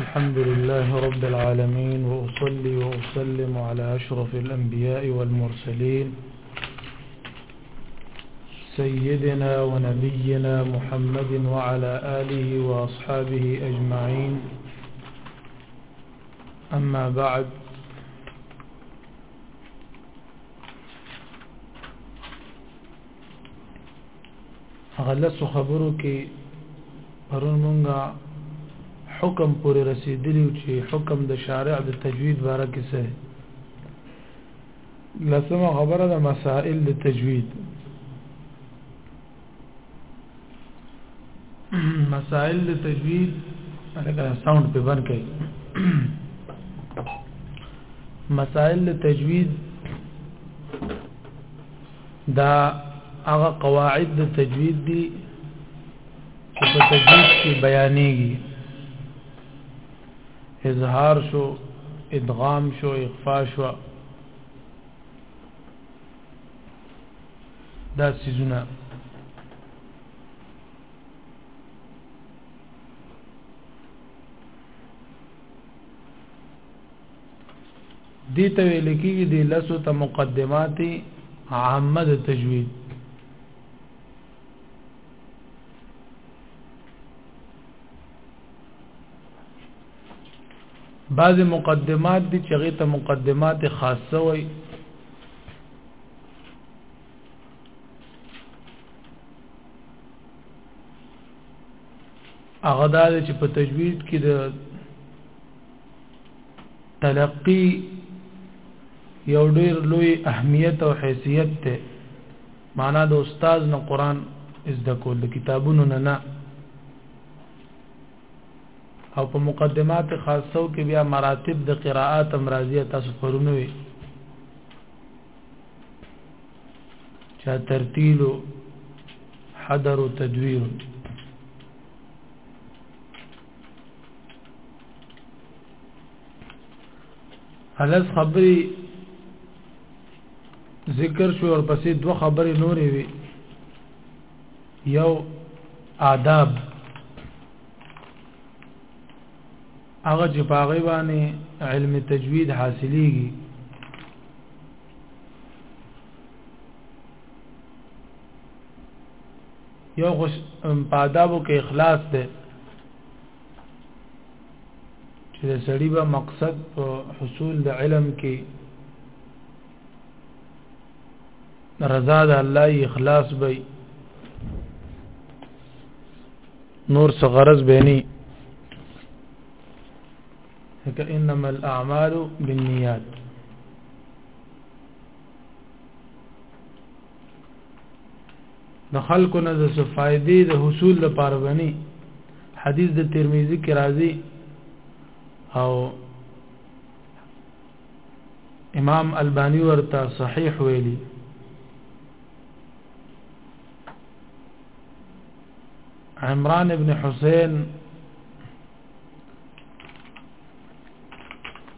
الحمد لله رب العالمين وأصلي وأسلم على أشرف الأنبياء والمرسلين سيدنا ونبينا محمد وعلى آله وأصحابه أجمعين أما بعد غلط خبرو کې پرون مونږه حکم پورې رسیدلی چې حکم د شارع د تجوید باره کې څه لسمه خبره د مسائل د تجوید مسائل د تجوید هغه ساوند په بند کړي مسائل د تجوید دا هغه قواعد د تجوید دي چې په تجوید کې بیانېږي اظهار شو ادغام شو اخفا شو دا سيزونه دي ته ویل کېږي د لسو ته مقدمات عامه د تجوید بعض مقدمات دي چې هغه ته مقدمات خاصه وي هغه دا چې په تجوید کې د تلقی یو ډیر لوی اهمیت او حیثیت ته معنا د استاد نه قران از د کول د کتابونو نه نه او په مقدمات خاصو کې بیا مراتب د قراءات امراضیه تاسو پرونوي چا ترتیل حدر تدویر هلس خبري ذکر شو اور پسې دوه خبرې نورې وي یو آداب هغه چې پاغه باندې علم تجوید حاصلېږي یو خوش پادابو کې اخلاص ده چې د سړی به مقصد په حصول د علم کې رضا د الله اخلاص به نور څه غرض به نه لکه انما الاعمال بالنیات د خلکو نه د فائدې د حصول لپاره بني حدیث د ترمذی کې راځي او امام البانی ورته صحیح ویلی عمران ابن حسین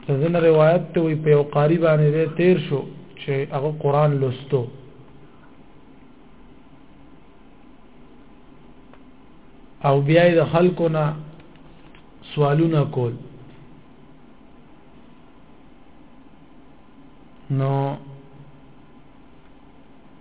ځنه روایت ته وی په قاری باندې تیر شو چې هغه قران لوستو او بیا د خلکو نه سوالونه کول نو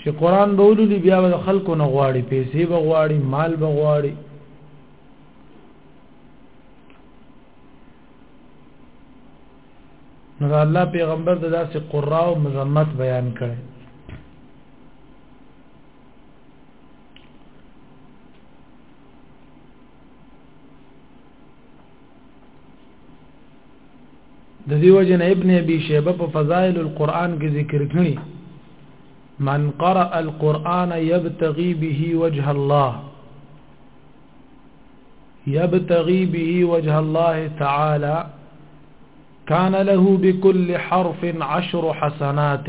چې قران به ولولي بیا به خلکو نه غواړي پیسې به غواړي مال به غواړي نو الله پیغمبر د داسې قرا او مزمت بیان کړي د دیو جن ابن ابي شيبه په فضائل القرآن کې ذکر کړی من قرأ القرآن يبتغي به وجه الله يبتغي به وجه الله تعالى كان له بكل حرف عشر حسنات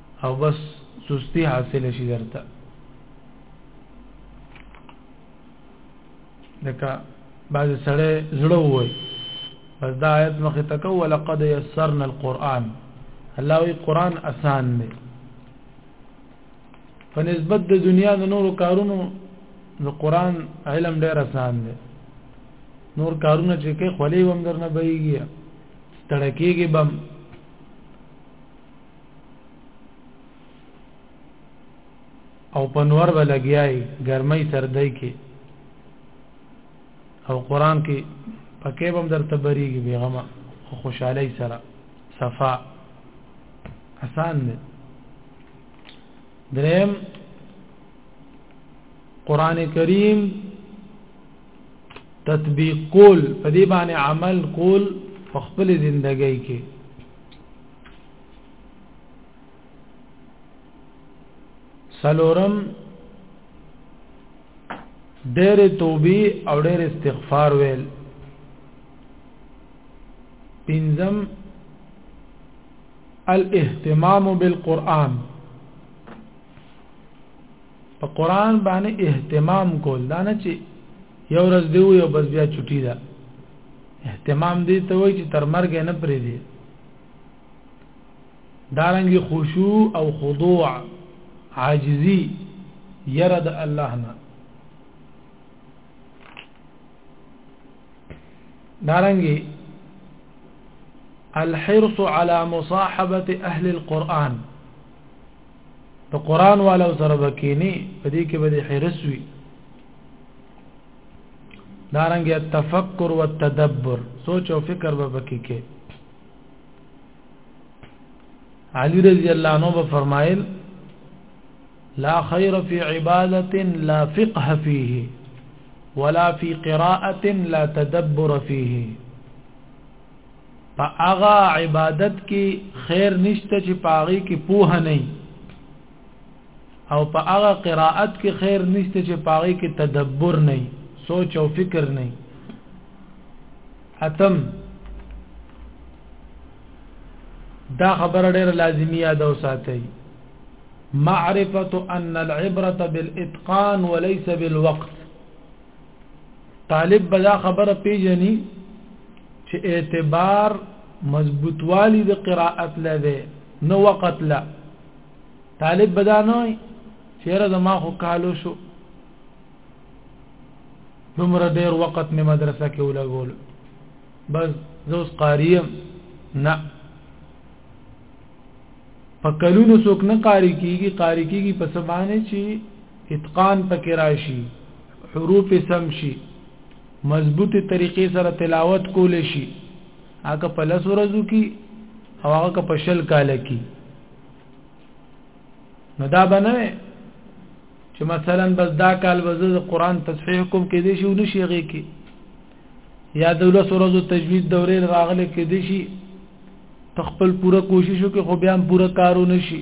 او بس سستی حاصل شي درته لکه بعض سره زړه وای بس دا آیت مخه تکو ولقد یسرنا القرآن الله وی قرآن آسان دی په نسبت د دنیا د نورو کارونو د قرآن علم ډیر آسان دی نور کارونه چې کې خولې وم درنه بېږي تړکیږي بم او پنور به لګیای ګرمۍ سردۍ کې او قران کې پکې بم درته بریږي بیغمه او خوشحالي سره صفا آسان دی دریم قران کریم تطبیق کول په دې باندې عمل کول په خپل ژوندۍ کې سلورم ډېر توبې او ډېر استغفار ویل پنځم الاهتمام بالقران په قران باندې اهتمام کول دا نه چې یو ورځ دی یو بس بیا چټی ده اهتمام دی ته وای چې تر مرګ نه پرې دی دارنګي خشوع او خضوع عاجزي یره د الله نه دارنګي الحرص على مصاحبه اهل القران د قران والو سره وکینی په دې کې به د حرس وي دارنګ تفکر او تدبر سوچ او فکر به پکې کې علی رضی الله عنه به فرمایل لا خیر فی عبادت لا فقه فیه ولا فی قراءه لا تدبر فیه په هغه عبادت کې خیر نشته چې پاغي کې پوه نه او په هغه قراءت کې خیر نشته چې پاغي کې تدبر نه سوچ او فکر نه اتم دا خبر ډیر لازمی یاد او ساتي معرفه ان العبره بالاتقان وليس بالوقت طالب بدا خبره پیژني چې اعتبار مضبوطوالی د قراءت لده نو وقت لا طالب بدا نه چیرې د ما خو کالو شو دومره ډیر وخت می مدرسه کې ولګول بس زوس قاریم نه په کلونو څوک نه قاری کیږي قاری کیږي په سبانه چې اتقان پکې راشي حروف سم شي مضبوطه طریقې سره تلاوت کول شي هغه په لس ورځو کې او هغه په شل کال کې نو دا بنه چې مثلا بس دا کال وزه قرآن تصحیح کوم کې دي شي ونشي هغه کې یا د لس ورځو تجوید دورې راغله کې دي شي تخپل پوره کوشش وکړي خو بیا هم پوره کارو نشي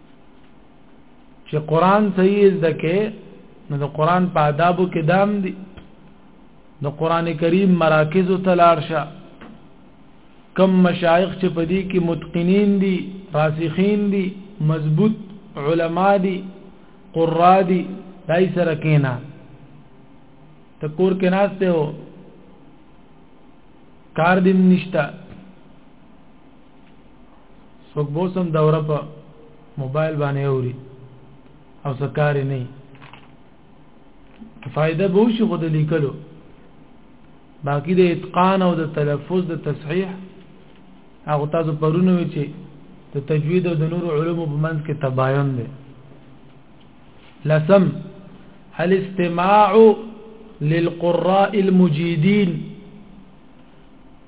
چې قران صحیح زده کې نو د قران په آدابو کې دام دي د قران کریم مراکز ته لاړ شه کم مشایخ چې په دې کې متقنین دي راسخین دي مضبوط علما دي قرا دي دای سره کینا ته کور کې ناشته هو کار دې نشته څوک بوسم دوره په موبایل باندې اوري او سکار نه فائدہ به شي خود لیکلو باقی د اتقان او د تلفظ د تصحیح هغه تاسو پرونه وی چې د تجوید او د نور علوم په منځ کې تباین دی لسم الاستماع للقراء المجيدين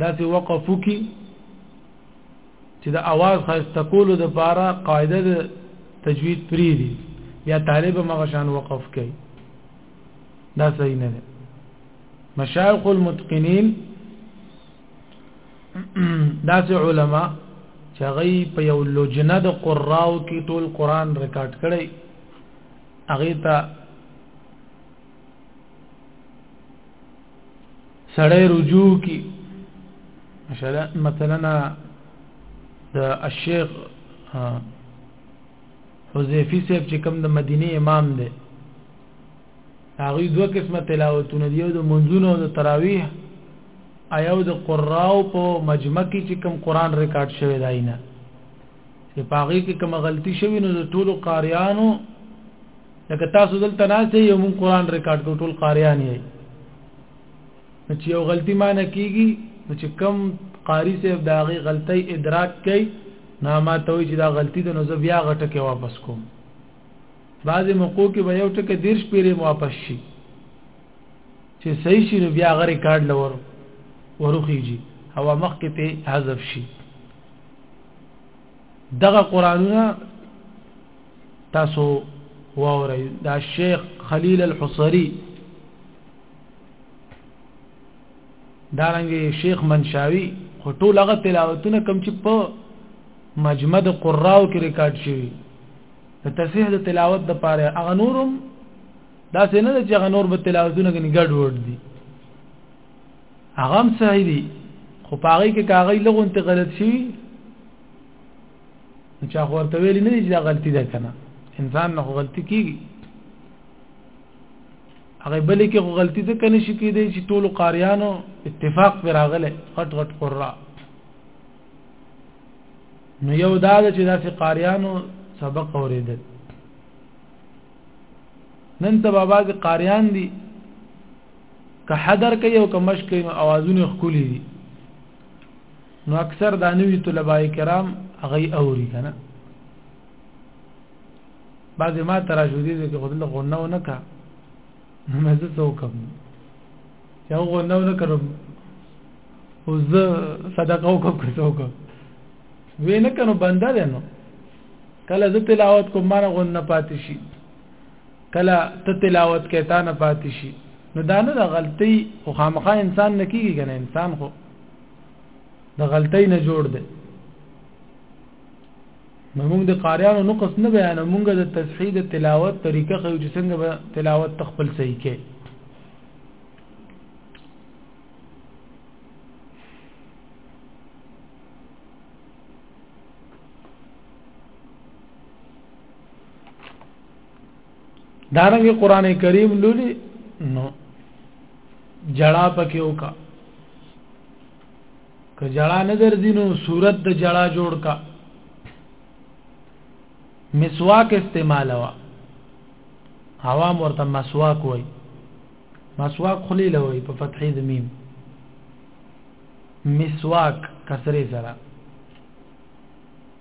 دا چې وقفو کې چې د اواز خاسته کولو د پاره قاعده د تجوید پری دي یا طالب مغشان وقف کوي دا صحیح نه ده مشایخ المتقنین داسې علما چې هغه په یو لجنه د قراو کې ټول قران ریکارډ کړي هغه ته سړی رجوع کی مثلا مثلا د الشيخ حذیفی صاحب چې کوم د مدینه امام دی هغه دوه قسمه تلاوتونه دی د منځونو او د تراویح ایو د قراو په مجمع کې چې کوم قران ریکارډ شوی دی نه چې پاغي کې کوم غلطي شوی نو د ټولو قاریانو لکه تاسو دلته ناست یو مون قران ریکارډ کو ټول قاریان یې نو چې یو غلطي معنی کیږي نو چې کم قاری صاحب دا غي غلطي ادراک کوي نو ما ته وی چې دا غلطي د نو زه بیا غټه کې واپس کوم بعضې موقع کې به یو ټکه دیرش پیرې واپس شي چې صحیح شي نو بیا غری کارډ لور وروخیږي هوا مخ کې ته حذف شي دغه قرانونه تاسو واورئ دا شیخ خلیل الحصری دارنګ شیخ منشاوی خو ټول هغه تلاوتونه کم چې په مجمع د قراو کې ریکارډ شوی د تصحیح د تلاوت د پاره هغه نورم دا څنګه د چې هغه نور په تلاوتونه کې ګډ وډ دي هغه هم صحیح دي خو پاره کې کاغی لغون ته غلط شي نو چا خو ورته ویلي نه دي چې دا غلطي ده که نه انسان نه خو غلطي کېږي هغه بلې کې خو غلطي ځکه نه شي کېدی چې ټولو قاریانو اتفاق پرې راغلی غټ غټ قرا نو یو دا ده چې داسې قاریانو سبق اورېدل نن ته بابا کې قاریان دي که حدر کوي او که مشق کوي نو اوازونه ښکلي دي نو اکثر دا نوی طلباء کرام هغه اوري کنه بعضې ما ته را شو دي چې خو دلته غونه ونه کا نو مې زه څه وکم چې هغه غونه ونه کړم او زه صدقه وکم که څه وکم وې نه کنو بنده دی نو کله زه تلاوت کوم ما نه غونه پاتې شي کله ته تلاوت کې تا نه پاتې شي نو دا نه د غلطي خو خامخا انسان نه کیږي کنه انسان خو د غلطي نه جوړ دی نو موږ د قاریانو نقص نه بیان موږ د تصحیح د تلاوت طریقه خو چې څنګه به تلاوت تخپل صحیح کې دارنګ قران کریم لولي نو جړا پکې وکا که جړا نه درځي نو صورت د جړا جوړ کا مسواک استعمال وا عوام ورته مسواک وای مسواک خلی لوي په فتحې د میم مسواک کسره سره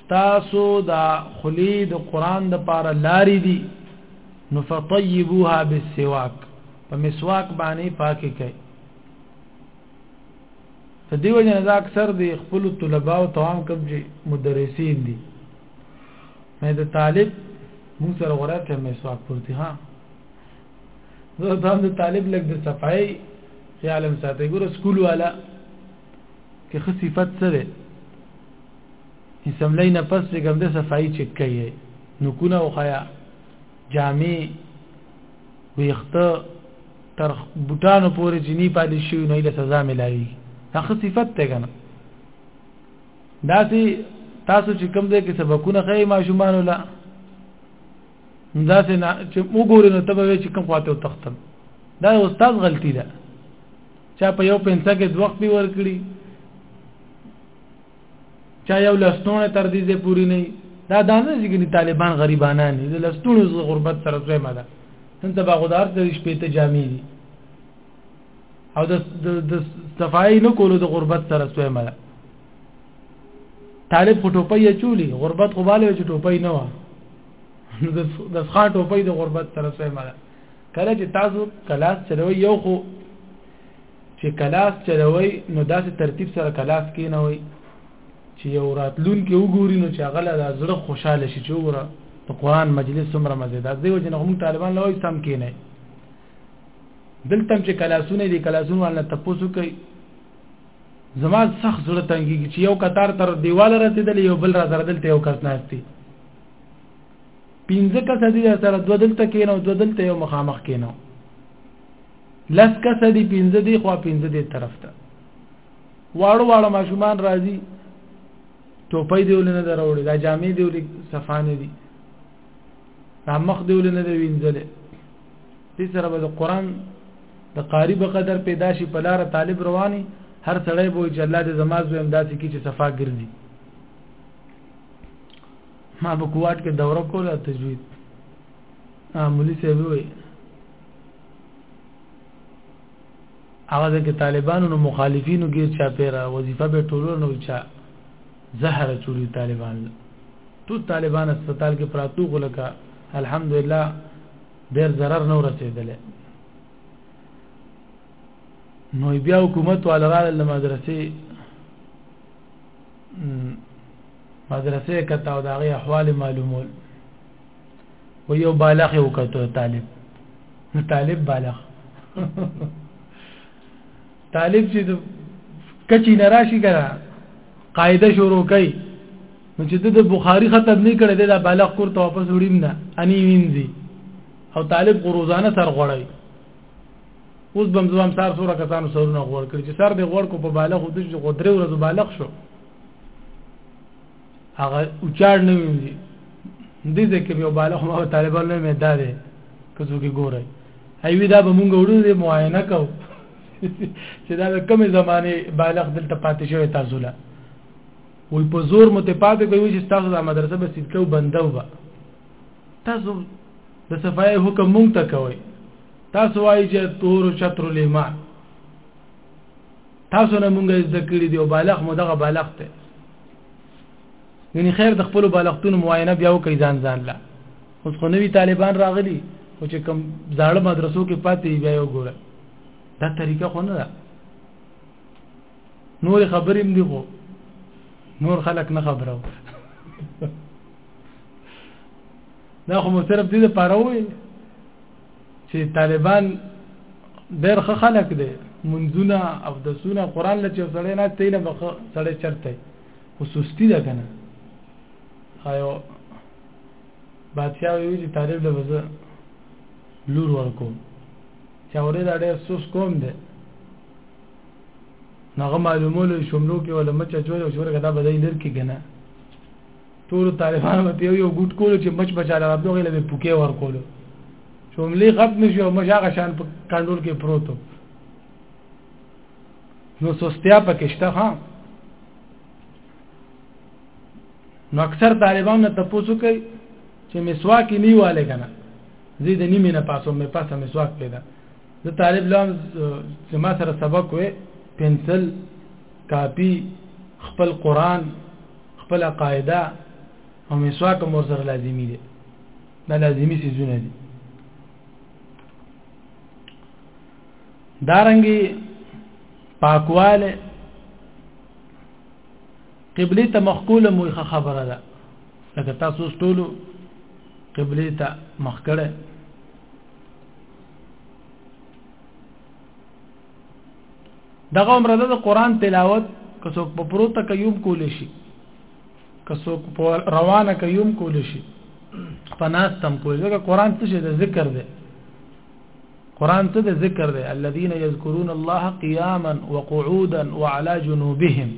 ستاسو دا خلی د قران د پاره لارې دي نو فطيبوها بالسواک په مسواک باندې پاکي کوي د دیو جن دا اکثر د خپل طلبه او توام کوم چې مدرسین دي مې د طالب موږ سره غره ته مسواک پورتي ها زه دا د طالب لګ د صفای خیالم ساتي ګور سکول والا کې خصيفت سره اسمبلی نه پس چې کوم د صفائی چک کوي نو کونه او خیا جامع ویخته تر بوټانو پورې جنی پالي شي نو له سزا ملایي هغه صفت ته کنه داسې تاسو چې کوم ځای کې سبقونه خې ما شومان ولا داسې نه چې وګورئ نو ته به چې کوم خواته تختم دا استاد غلطی ده چا په یو پنځه کې دوخت به ور کړی چا یو لستونه تر دې ځې پوری نه دا دانه ځګنی طالبان غریبانان دي لستونه ز غربت سره ځای مده نن ته باغدار ته شپې ته جامې دي او د د صفای نه کولو د غربت سره ځای مده طالب خو ټوپۍ چولی غربت خو باله چې ټوپۍ نه و د ښا ټوپۍ د غربت سره ځای مده کله چې تاسو کلاس چلوي یو خو چې کلاس چلوي نو داسې ترتیب سره کلاس کې نه وي چې یو راتلون کې وګوري نو چې هغه له زړه خوشاله شي چې وګوره په قران مجلس څومره مزیدار دی چې موږ طالبان لوي سم کې نه دلته چې کلاسونه دي کلاسونه ولنه تاسو کوي زما سخت زړه تنګي چې یو قطار تر دیواله رسیدل یو بل را زردل ته یو کس نهستی پینځه کس دي سره دوه دلته کینو دوه دلته یو مخامخ کینو لس کسه دی پنځه دی خو پنځه دی طرف ته واړو واړو ماشومان راځي ټوپۍ دی ولنه دروړي دا جامې دی ولې صفانه دي دا مخ دی ولنه دی وینځلې دې سره به د قران د قاری په قدر پیدا شي په لار طالب رواني هر سړی به چې الله دې زما زو امداسي کی چې صفا ګرځي ما په کوټ کې دوره کوله تجوید معمولی څه وي هغه ځکه طالبانو نو مخالفینو کې چا پیرا وظیفه به ټولو نو چا زهره چوری طالبان ټول طالبان هسپتال کې پراتو غلکه الحمدلله ډیر zarar نه رسیدل نو بیا حکومت وال را ل مدرسې مدرسې کته او دغه احوال معلومول و یو بالغ یو کتو طالب نو طالب بالغ طالب چې کچی نراشي کرا قاعده شروع کړي نو چې د بخاری ختم نه کړي دا بالغ کور ته واپس وړیم نه اني وینځي او طالب غروزانه سر غړی اوس بم زوام سار سوره کسانو سرونه غوړ کړي چې سر به غوړ کو په بالغ د غدري ورځ بالغ شو هغه اوچار نه ویني دې ځای کې یو بالغ ما طالبان نه مېدا دی که څوک ګوري ایوی دا به مونږ وړو دې معاینه کو چې دا کومې زمانه بالغ دلته پاتې شوی تاسو له وي په زور مو ته پاتې کوي چې تاسو د مدرسې به سیټ کو بندو با تاسو د صفای حکم مونږ ته کوي تاسو وایي چې تور چتر لما تاسو نه مونږه زده کړی دی او بالغ مو دغه بالغ ته یعنی خیر د خپل بالغتون معاینه بیا وکړي ځان ځان لا اوس خو نوی طالبان راغلي او چې کم زاړه مدرسو کې پاتې بیا یو ګوره دا طریقه خو نه ده نور خبرې مې خو نور خلک نه خبرو دا خو مو صرف دې لپاره وي چې طالبان ډېر ښه خلک دي منځونه او د سونه قران لچ سړی نه تیله بخ سړی چرته خصوصي ده کنه هايو بادشاہ وی چې طالب له وزه لور ورکو چې اورې دا ډېر سوس کوم دي نغه معلومولو شملو کې ولا مچ چول او شورګه دا بدای لر کې کنه ټول طالبان په یو یو ګډ کول چې مچ بچاله راتلو غل به پوکې ور کول شوملې غب نشي او مش هغه شان په کندول کې پروتو نو سستیا پکشته ها نو اکثر طالبان نه تاسو کوي چې مسواک نیواله کنه زه د نیمه نه پاسو مې پاسه مسواک پیدا د طالب لام چې ما سره سبق وې پنسل کاپی خپل قران خپل قاعده او مسواک مور سره لازمی دي دا لازمی سيزونه دي دارنګي پاکواله قبله ته مخکوله مو خبره ده لکه تاسو ټول قبله ته مخکړه دغه عمر د قران تلاوت که څوک په پروته کيوم کول شي که څوک په روانه کيوم کول شي په ناس تم کول ځکه قران څه د ذکر دی قران څه د ذکر دی الذين يذكرون الله قياما وقعودا وعلى جنوبهم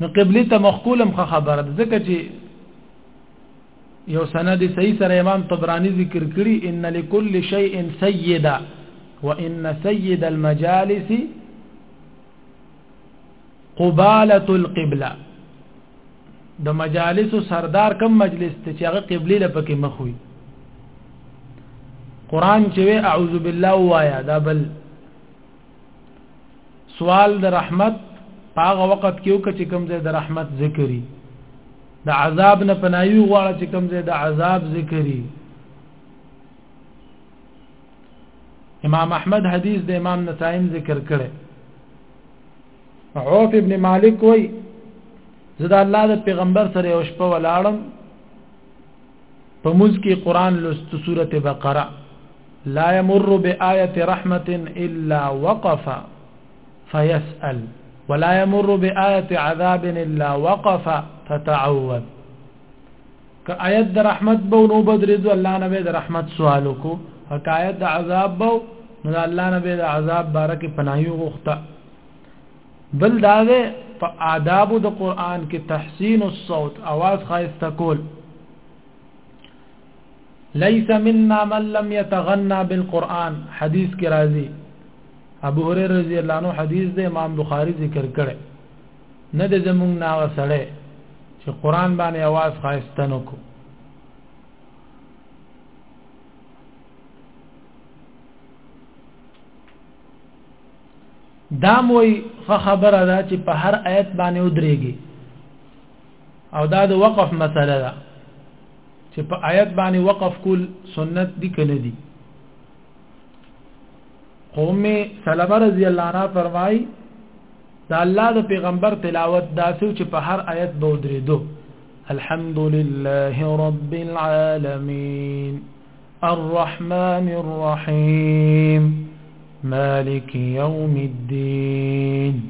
نو قبلي ته مخکولم خبره ده ځکه چې یو سند صحیح سره امام طبرانی ذکر کړی ان لكل شيء سيدا وان سيد المجالس قباله القبله د مجالس سردار کم مجلس ته چې هغه قبله لپاره مخوي قران چې اعوذ بالله وایا دا بل سوال د رحمت په هغه وخت کې وکړه چې کوم ځای د رحمت ذکرې د عذاب نه پنايي غواړه چې کوم ځای د عذاب ذکرې امام احمد حدیث د امام نسائیم ذکر کړي عوف ابن مالک وای زدا الله د پیغمبر سره یو شپه ولاړم په موږ کې قران لوست سورته بقره لا يمر بآية رحمة إلا وقف فيسأل ولا يمر بآية عذاب إلا وقف فتعوذ که آیت د رحمت بو نو بدرځو الله نبی د رحمت سوال کو که آیت د عذاب بو نو الله نبی د عذاب بارک پناهي غوښته بل دا ده په آداب د قران کې تحسین الصوت आवाज خاص تکول ليس منا من لم يتغنى بالقران حديث کې راځي ابو هريره رضی الله عنه حدیث د امام بخاری ذکر کړي نه د زمونږ ناغه سره چې قران باندې आवाज خاصتنو کو دا موي خبره ده چې په هر آیت باندې ودرېږي او دا د وقف مسله ده چې په آیت باندې وقف کول سنت دي کنه دي قوم سلمہ رضی الله عنها فرمای دا الله د پیغمبر تلاوت داسې چې په هر آیت به درېدو الحمد لله رب العالمين الرحمن الرحيم مالك يوم الدين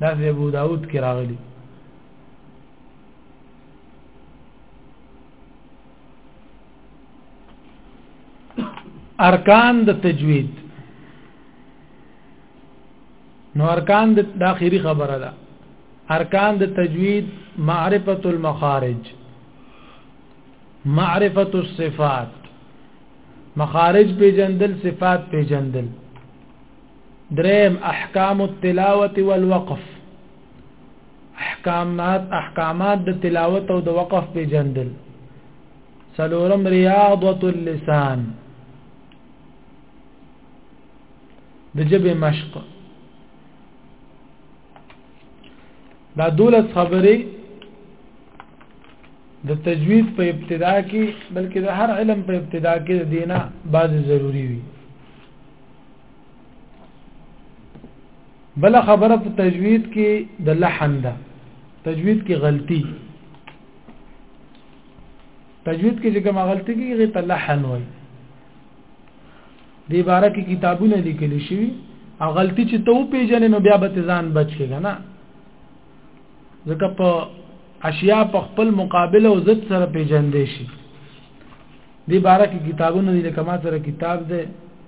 دا في ابو داود کې راغلي ارکان د تجوید نو ارکان د اخیری خبره ده ارکان د تجوید معرفت المخارج معرفت الصفات مخارج پیجندل صفات پیجندل دریم احکام التلاوه والوقف احکامات احکامات د تلاوت او د وقف په جندل سلورم ریاضت اللسان د جبه مشق دا دولت خبرې د تجوید په ابتدا کې بلکې د هر علم په ابتدا کې د دینه بعض ضروری وي بل خبره په تجوید کې د لحن ده تجوید کې غلطي تجوید کې چې کومه غلطي کیږي ته لحن وایي د عبارت کې کتابونه لیکل شوي او غلطي چې تو پیژنې نو بیا به ځان بچ کېږي نه ځکه په اشیاء په خپل مقابله او ضد سره پیژندې شي د عبارت کې کتابونه دي لکه ما سره کتاب ده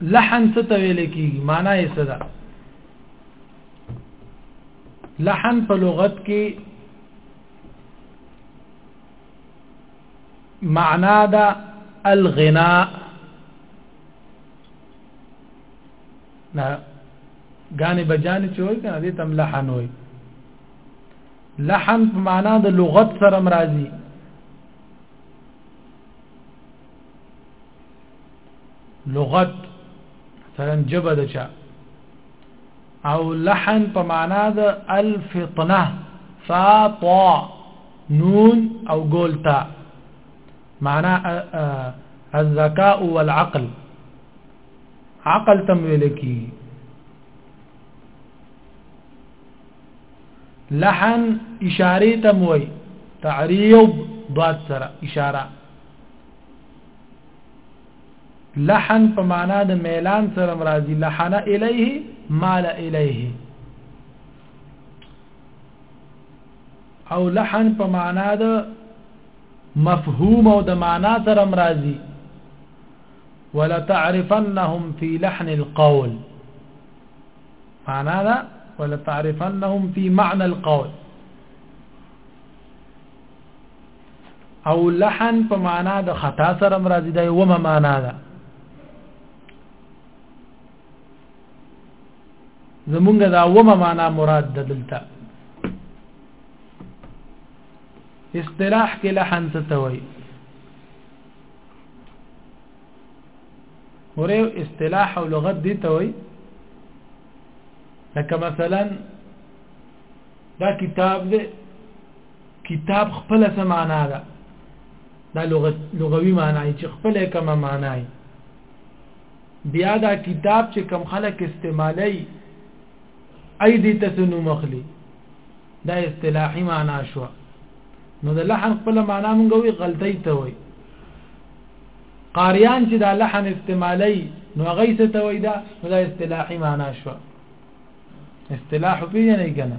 لحن څه ته ویل کیږي معنا یې څه ده لحن په لغت کې معنا ده الغناء نه غانې بجان چې وای کنه دې تم لحن وای لحن په معنا د لغت سره مرাজি لغت مثلا جبه د چا او لحن په معنا د الفطنه فا طا نون او ګولتا معنا الذكاء والعقل عقل تم ویل کی لحن اشاره تم وی تعریب ضاد سره اشاره لحن په معنا د میلان سره مرادي لحن الیه مال الیه او لحن په معنا د مفهوم او د معنا سره مرادي ولا تعرفنهم في لحن القول معنا دا ولا تعرفنهم في معنى القول او لحن په معنا د خطا سره مرضی دی و ما معنا ده زمونږ دا و ما معنا مراد ده دلته اصطلاح کې لحن څه ته وایي ورې اصطلاح او لغت دي ته وایي لکه مثلا دا کتاب دی کتاب خپل څه معنا ده دا لغت لغوي معنا چې خپل کومه معنا یې بیا دا کتاب چې کم خلک استعمالي اې دې تاسو نو مخلي دا اصطلاحي معنا شو نو د لحن خپل معنا مونږ وی غلطی ته وای قاریان چې دا لحن استعمالي نو غیث ته وای دا دا اصطلاحي معنا شو اصطلاح پیژنې کنه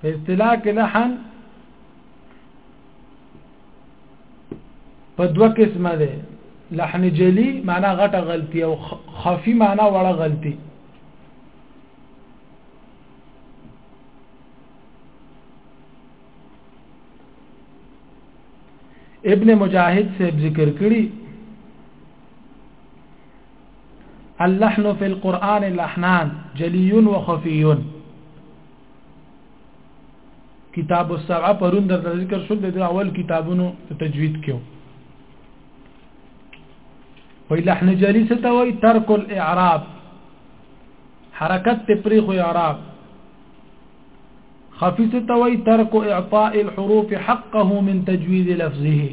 په اصطلاح کې لحن په دوه قسمه ده لحن جلی معنا غټه غلطي او خفي معنا وړه غلطي ابن مجاهد سے ذکر کړی اللحن في القرآن لحنان جلي وخفي کتاب السبعه پرون در ذکر شول د اول کتابونو تجوید کېو وی لحن جلی ستا وی ترک الاعراب حرکت ته پری خو اعراب خفی ستا وی ترک اعطاء الحروف حقه من تجوید لفظه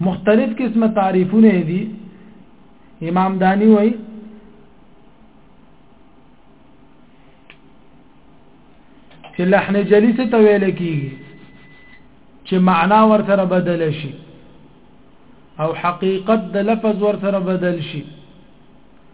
مختلف قسمه تعریفونه دي امام دانی وای چې لحن جلی څه تویل کیږي چې معنا ورته بدل شي او حقیقت د لفظ ورته بدل شي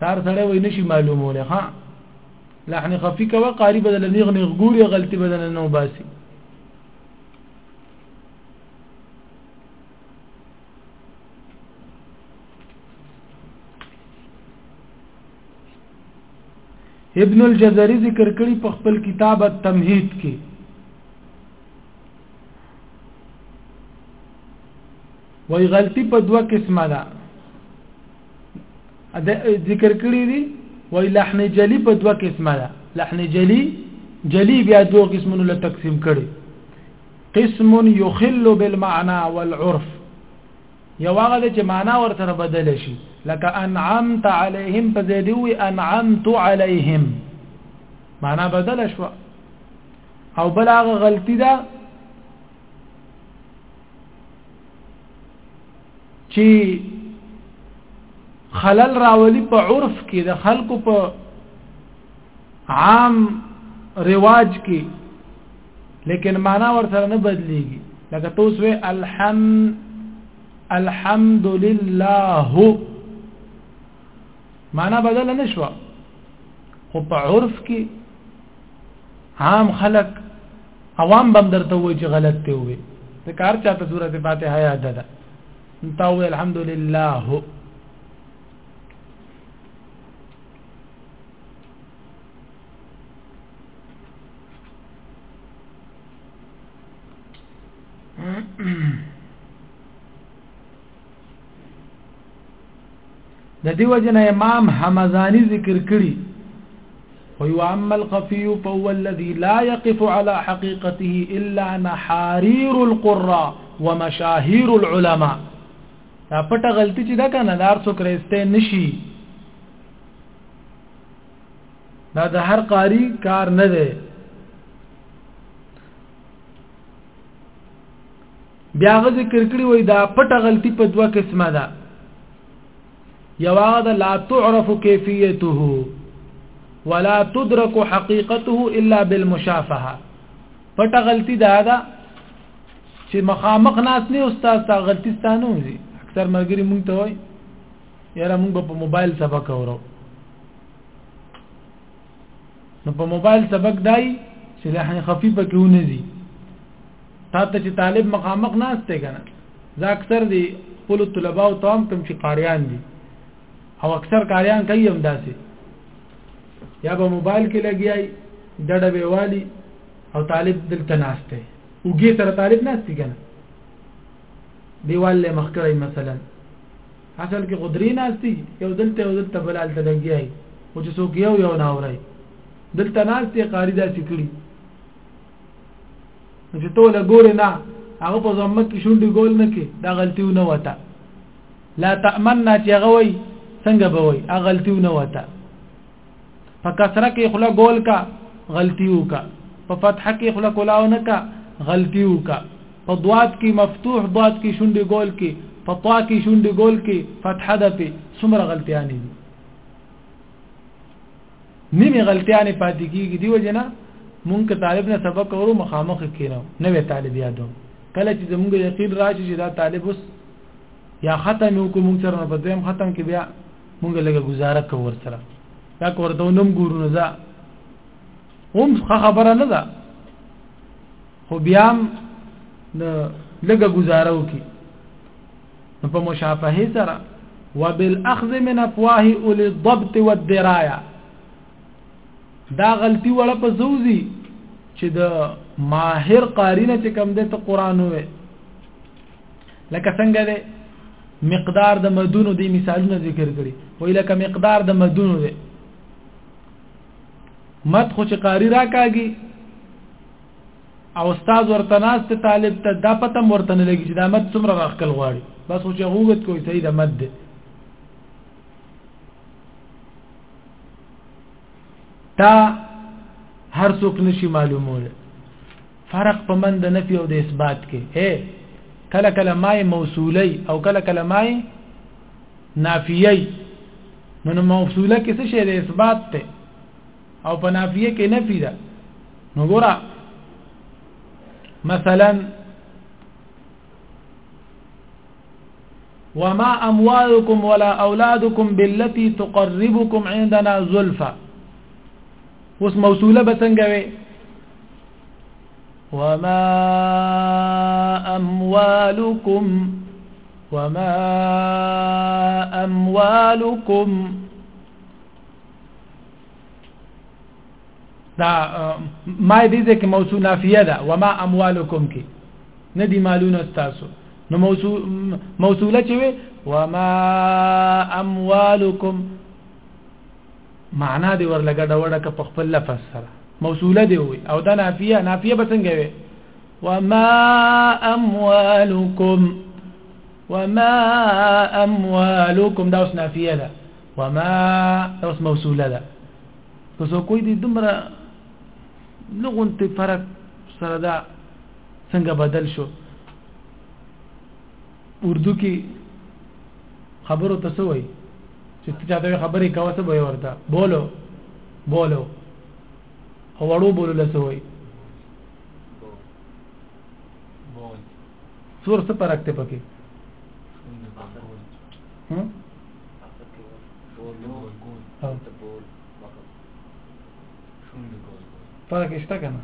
تار سره وای نشي معلومونه ها لحن خفي کوا قاری بدل نیغ نیغ ګوري غلطي بدل نه وباسي ابن الجزري ذکر کړی په خپل کتاب التمهید کې وای غلطي په دوه قسمه ده ذکر کړی دی وای لحن جلی په دوه قسمه ده لحن جلی جلی بیا دوه قسمونو له تقسیم کړي قسم یخل بالمعنى والعرف یو هغه چې معنا ورته بدل شي لکه انعمت عليهم په ځای دی وی انعمت عليهم معنا بدل شو او بل هغه غلطی ده چې خلل راولي په عرف کې د خلکو په عام رواج کې لیکن معنا ورسره نه بدليږي لکه توس وی الحم الحمد لله معنا بدل نه شو خو په عرف کې عام خلق عوام بم درته وای چې غلط ته وي ته کار چاته سورۃ فاتحه یاد ده انت او الحمدلله Mm-hmm. د دیو جن امام حمزانی ذکر کړي وي واما القفي فهو الذي لا يقف على حقيقته الا نحارير القراء ومشاهير العلماء دا پټه غلطي چې دا کنه دار څو کرسته نشي دا د هر قاری کار نه دی بیا غ ذکر کړی وای دا پټه غلطي په دوه قسمه ده یو هغه ده لا تعرف کیفیته ولا تدرك حقیقته الا بالمشافهه پټه غلطي ده دا چې مخامخ ناس نه استاد تا غلطي ستانو دي اکثر مرګري مونږ ته وای یاره مونږ په موبایل سبق اورو نو په موبایل سبق دای چې لحن خفیفه کې ونزي تا ته چې طالب مخامخ ناشته کنه دا اکثر دی خپل طلباء او تام کوم چې قاریان دي او اکثر قاریان کوي هم داسې یا به موبایل کې لګیای ډډه به والی او طالب دلته ناشته وګي سره طالب ناشته کنه دیوال له مخکړی مثلا اصل کې غدری ناشتي یو دلته یو دلته بلال ته لګیای او چې څوک یو یو ناورای دلته ناشته قاری دا سکړي چې ته له ګورې نه هغه په زمه کې شونډې ګول نه کې دا غلطي نه وته لا تأمننا چې هغه وای څنګه به وای هغه غلطي نه وته په کسره کې خلا ګول کا غلطي وکا په فتحه کې خلا کولاو نه کا غلطي وکا په ضاد کې مفتوح ضاد کې شونډې ګول کې په طا کې شونډې ګول کې فتحه ده په څومره غلطيانې دي نیم غلطیانې پاتې کیږي دی وجنه مونږ که طالب نه سبق ورو مخامخ کینو نوې طالب یادو کله چې زمونږ یقین راشي چې دا طالب اوس یا ختم یو کوم سره په دیم ختم کې بیا مونږ لګه گزاره کوو ور سره دا کوړته نوم ګورو نه ځه هم خبره نه ده خو بیا لګه گزاره وکي نو په مشافهه سره وبالاخذ من افواه اول الضبط والدرايه دا غلطي وړه په زوزي چې د ماهر قاری نه چې کم ده ته قران وې لکه څنګه ده مقدار د مدونو دی مثالونه ذکر کړي وای لکه مقدار د مدونو دی مت خو چې قاری راکاږي او استاد ورته ناس ته طالب ته دا پته ورته نه لګي چې دا مد څومره راخکل غواړي بس خو چې غوګت کوی صحیح د مد ده تا هر څوک نشي معلوموله فرق په من د نفي او د اثبات کې اے کله کله مای موصولی او کله کله مای نافیی نو موصوله کې څه شی د اثبات ته او په نافیه کې نفي ده نو ګوره مثلا وما أموالكم ولا أولادكم بالتي تقربكم عندنا زلفى وس موصوله به وما أموالكم وما أموالكم دا ما دې ځکه موصول نافیه ده وما اموالکم کې نه دي مالونه تاسو نو موصول موصوله چې وي وما اموالکم معنا دې ورلګه دا وړه په خپل لفظ سره موصوله دی وي او دا نافیه نافیه به څنګه وي وما اموالکم وما اموالکم دا اوس نافیه ده وما اوس موصوله ده که څو کوی دي دومره لغون ته فرق سره دا څنګه بدل شو اردو کې خبرو ته څه وایي چې ته چاته خبرې کوه څه به ورته بولو بولو او وړو بولو له څه وایي سور څه فرق ته پکې هم فرق شته کنه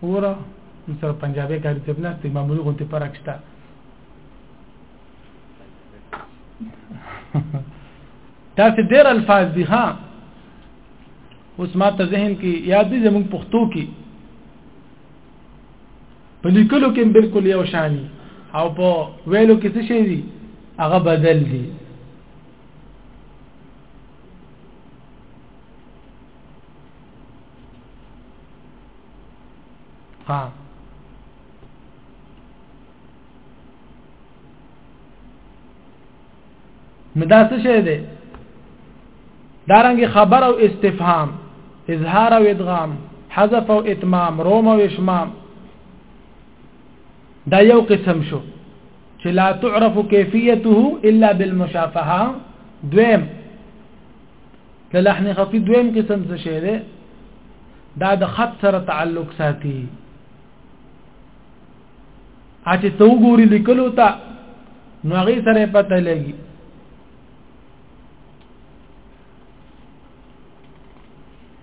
پورا مثلا پنجابي کاری څه نه ستې معمولی غونته فرق شته دا څه ډېر الفاظ دي ها اوس ما ته ذهن کې یاد دي زموږ پښتو کې په لیکلو کې بالکل یو شان او په ویلو کې څه شي دي هغه بدل دي ها نو دا څه شی دی دارنګ خبر او استفهام اظهار او ادغام حذف او اتمام روم او اشمام دا یو قسم شو چې لا تعرف کیفیته الا بالمشافهه دویم لحن خفي دویم قسم څه شی دی دا د خط سره تعلق ساتي اته تو ګوري لیکلو ته نو هغه سره پته لګي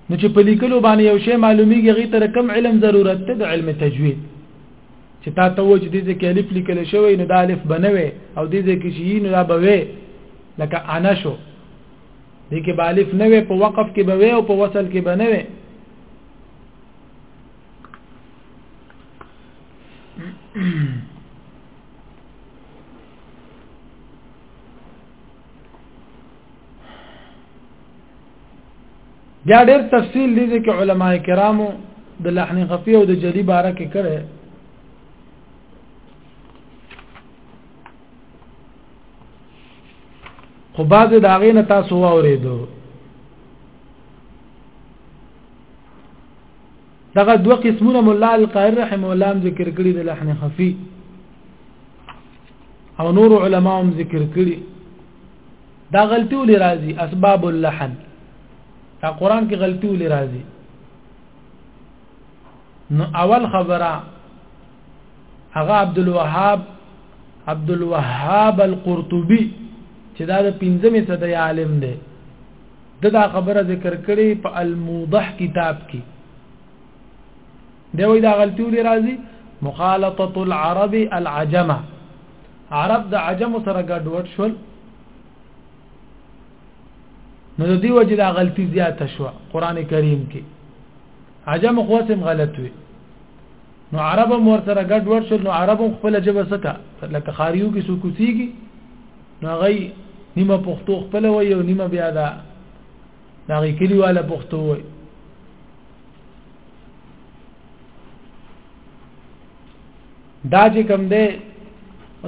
نو چې په لیکلو باندې یو شی معلومیږي غي تر کم علم ضرورت ته د علم تجوید چې تا ته وجه دې کې الف لیکل شوی نو د الف بنوي او دې کې شي نو دا بوي لکه انا شو دې کې بالف نه وي په وقف کې بوي او په وصل کې بنوي بیا ډېر تفصیل دي چې علما کرامو د لحن خفي او د جلی باره کې کړي خو بعضې د هغې نه تاسو واورېدو دغه دوه قسمونه مولا القاهر رحم الله هم ذکر کړی د لحن خفي او نور علما هم ذکر کړی دا غلطي ولې راځي اسباب اللحن دا قران کې غلطي ولې راځي نو اول خبره هغه عبد الوهاب عبد الوهاب القرطبي چې دا د 15 صدې عالم دی د دا خبره ذکر کړي په الموضح کتاب کې دی وای دا غلطي ولې راځي مخالطه العرب العجمه عرب د عجم سره ګډوډ شول نو د دې وجه دا غلطي زیاته شو قران کریم کې عجم خو سم غلط وي نو عرب مور سره ګډوډ شول نو عرب خپل جبه سکا لکه خاريو کې سکوتيږي نو هغه نیمه پښتو خپل وي او نیمه بیا دا هغه کلیواله پښتو وي دا چې کوم دی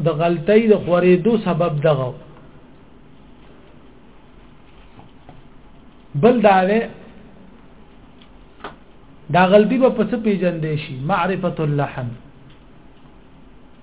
د غلطۍ د خورېدو سبب دغه بل دا دی دا غلطي په څه پیژندې شي معرفت اللحن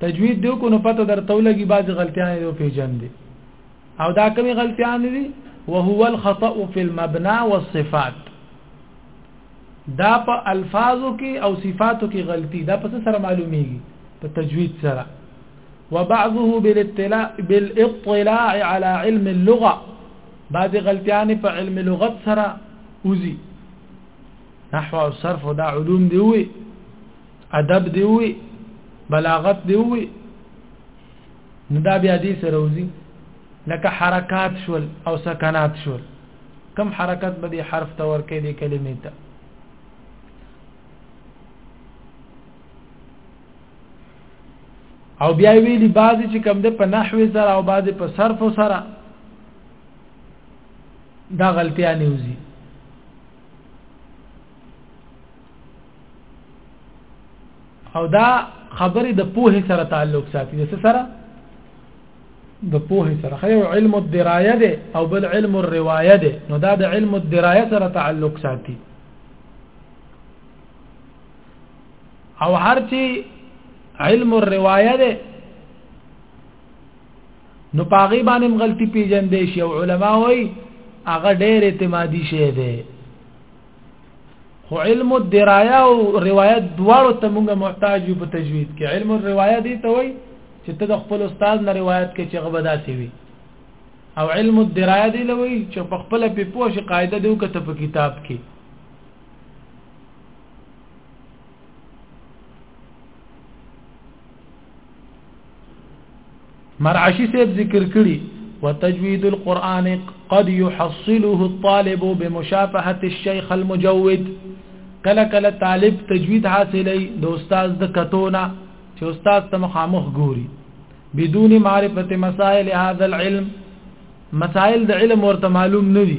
تجوید دیو کو نو پته درته ولګي بعض غلطیان یو پیجن دي او دا کومي غلطیان دي وهو الخطا في المبنى والصفات دا په الفاظو کې او صفاتو کې غلطي دا پس سره معلومیږي په تجوید سره وبعضه بالاطلاع بالاطلاع على علم اللغه بعض غلطیان په علم لغت سره وزي نحو او صرف دا علوم دی وي ادب دی وي بلاغت دی وي نو دا بیا دې سره وځي لکه حرکات شول او سکنات شول کم حرکت به دې حرف ته ورکې دې کلمې ته او بیا ویلي بعضی چې کم ده په نحوی سره او بعضی په صرف سره دا غلطیا نیوزي او دا خبره د پوهه سره تعلق ساتي د سره د پوهه سره خو علم الدرايه ده او بل علم الروايه ده نو دا د علم الدرايه سره تعلق ساتي او هر چی علم الروايه ده نو پاغي باندې غلطي پیجن دي شي او علما وایي هغه ډېر اعتمادي شي دي خو علم الدرايه او روایت دواړو ته موږ محتاج یو په تجوید کې علم الروایت دی ته وای چې ته د خپل استاد نه روایت کې چې غبه داسې وي او علم الدرايه دی لوي چې په خپل په پوښ قاعده دی وکته په کتاب کې مرعشی صاحب ذکر کړي وتجويد القرآن قد يحصله الطالب بمشافهة الشيخ المجود کله کله طالب تجوید حاصلې د استاد د کتونه چې استاد ته مخامخ ګوري بدون معرفت مسائل هذا العلم مسائل د علم ورته معلوم نه دي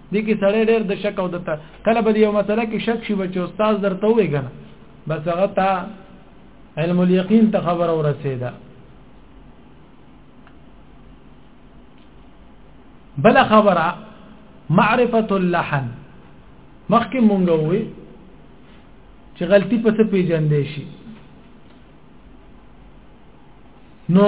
دي کې سړی ډېر د شک او د کله به یو مسله کې شک شي چې استاد درته وې کنه بس هغه تا علم اليقين ته خبر او رسیدا بل خبره معرفه اللحن مخکې مونږ وې چې غلطي په څه پیژندې شي نو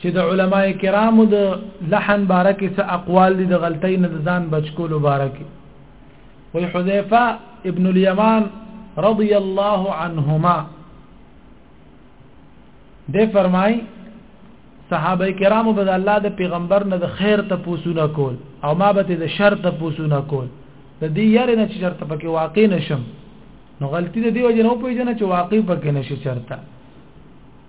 چې د علما کرامو د لحن باره کې څه اقوال دي د غلطۍ نه ځان بچ کولو باره کې وی حذیفه ابن الیمان رضی الله عنهما ده فرمای صحابه کرامو به الله د پیغمبر نه د خیر ته پوسونه کول او ما به د شر ته پوسونه کول د دې یاره نه چې شرط پکې واقع نشم نو غلطی د دې وجه نه پیژنه چې واقع پکې نشي شرطه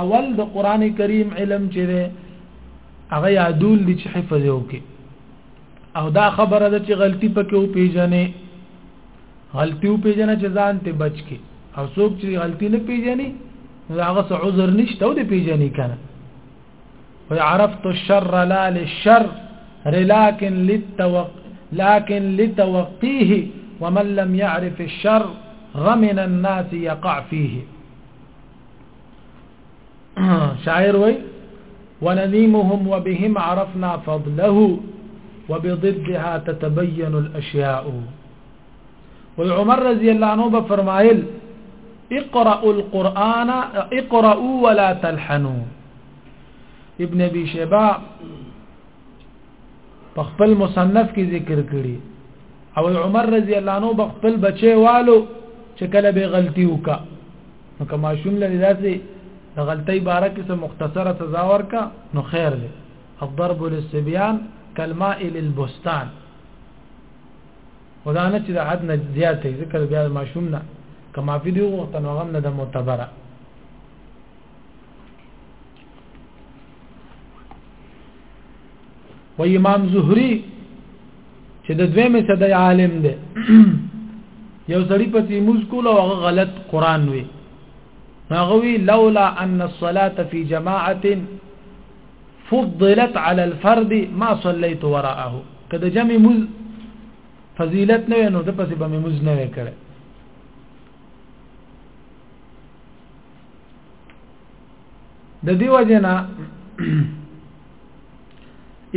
اول د قران کریم علم چې ده هغه یادول دي چې حفظ وکي او دا خبره ده چې غلطي پکې او پیژنې غلطي او پیژنې چې ځان ته بچ کی او څوک چې غلطي نه پیژني هغه څه عذر نشته او دې پیژنې کنه و عرفت الشر لا للشر لكن للتوق لكن لتوقيه ومن لم يعرف الشر غمن الناس يقع فيه شاعر وي ونذيمهم وبهم عرفنا فضله وبضدها تتبين الاشياء وعمر رضي الله عنه بفرمائل اقرأوا القرآن اقرأوا ولا تلحنوا ابن ابي شيبه په خپل مصنف کې ذکر کړي او عمر رضی الله عنه په خپل بچي والو چې کله به غلطي وکا نو کما شوم لري داسې د غلطي باره کې سم مختصره سزا ورکا نو خیر دی الضرب للصبيان كالماء للبستان خدا نه چې د حد نه زیات دی ذکر بیا ما شوم نه کما فی دی وخت نو غم نه د معتبره و امام زهري چې د دویمه صدې عالم دی یو سړی په تیموز کول او هغه غلط قران وی هغه وی لولا ان الصلاه في جماعه فضلت على الفرد ما صليت وراءه کله جمع مز فضیلت نه نو د پسې به مز نه وکړي د دیو جنا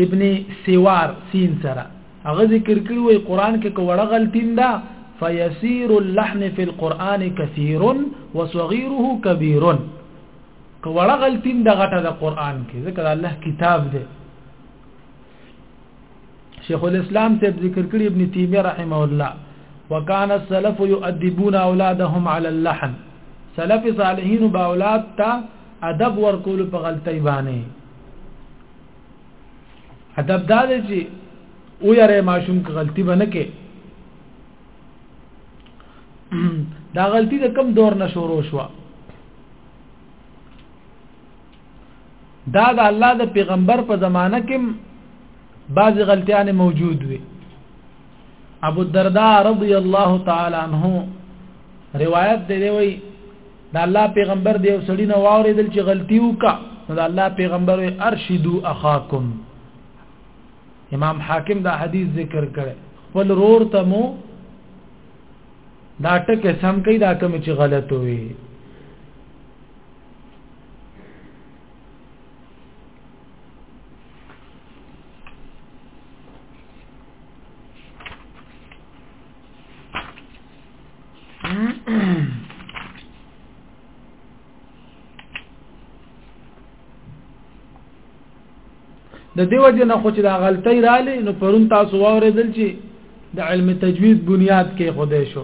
ابن سوار سین سره هغه ذکر کړی وي قران کې کوړه غلطین ده فيسير اللحن في القران كثير وصغيره كبير کوړه غلطین ده غټه د قران کې ځکه الله کتاب دی شیخ الاسلام ته ذکر کړی ابن تیمیه رحمه الله وکان السلف يؤدبون اولادهم على اللحن سلف صالحین با اولاد ته ادب ورکول په غلطی باندې ادب دا دی چې او یاره ماشوم کې غلطي بنه کې دا غلطي د کم دور نه شروع شو دا د الله د پیغمبر په زمانه کې بعض غلطیان موجود وي ابو الدرداء رضی الله تعالی عنہ روایت دی وی دا الله پیغمبر دی وسړی نو واوریدل چې غلطی وکا نو دا الله پیغمبر ارشدو اخاکم امام حاکم دا حدیث ذکر کړي خپل رور ته مو دا ټکه سم کوي دا کوم چې غلط وي د دیو جن خو چې دا غلطی رااله نو پرون تاسو واورېدل چې د علم تجوید بنیاد کې خوده شو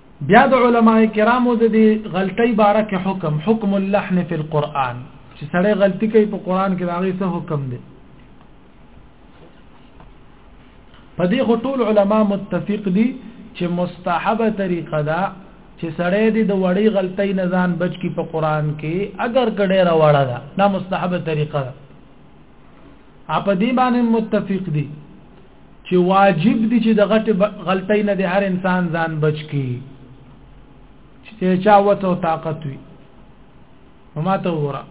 بیا د علما کرامو د دې غلطۍ باره کې حکم حکم اللحن فی القرآن چې سړی غلطي کوي په قرآن کې د هغې څه حکم دی په دې خو ټول علما متفق دي چې مستحبه طریقه ده چې سړی دې د وړې غلطۍ نه ځان بچ کی په قرآن کې اگر کډې را وړه ده دا مستحبه طریقه ده اپا دی باندې متفق دي چې واجب دي چې د غټ غلطۍ نه د هر انسان ځان بچ کی چې چا وته او طاقت وي وما ته وره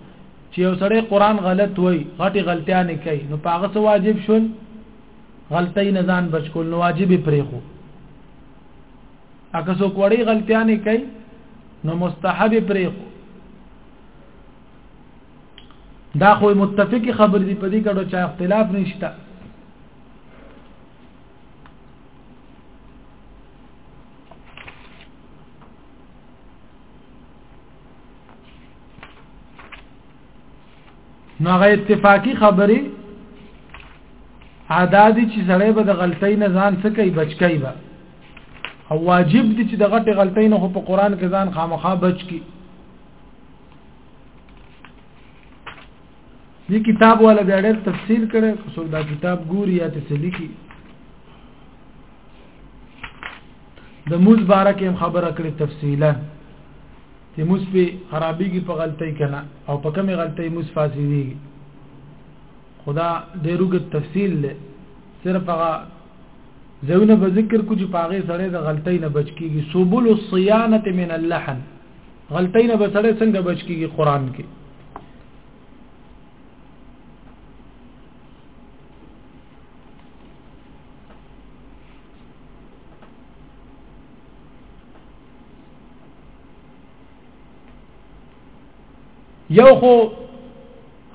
چې یو سړی قران غلط وای غټي غلطیا نه کوي نو پاغه سو واجب شول غلطۍ نه ځان بچ کول نو واجب پرې خو اګه سو کوړی غلطیا نه کوي نو مستحب پرې خو دا خو متفقی خبر دی په دې کډو چا اختلاف نشته نو هغه اتفاقی خبرې عادادي چې سړی به د غلطۍ نه ځان څه کوي بچ کوي به او واجب دي چې د غټې غلطۍ نه خو په قران کې ځان خامخا بچ کی دې کتاب ولا بیا ډېر تفصیل کړي خو دا کتاب ګوري یا تسلی کی د موز باره کې خبره کړې تفصیلا چې موز په خرابېږي په غلطۍ کنه او په کومه غلطۍ موز فاسدېږي خدا ډېروګه تفصیل له صرف هغه زونه به ذکر کو چې پاغه سره د غلطۍ نه بچ کیږي سبل الصيانه من اللحن غلطۍ نه بسړې څنګه بچ کیږي قران کې یو خو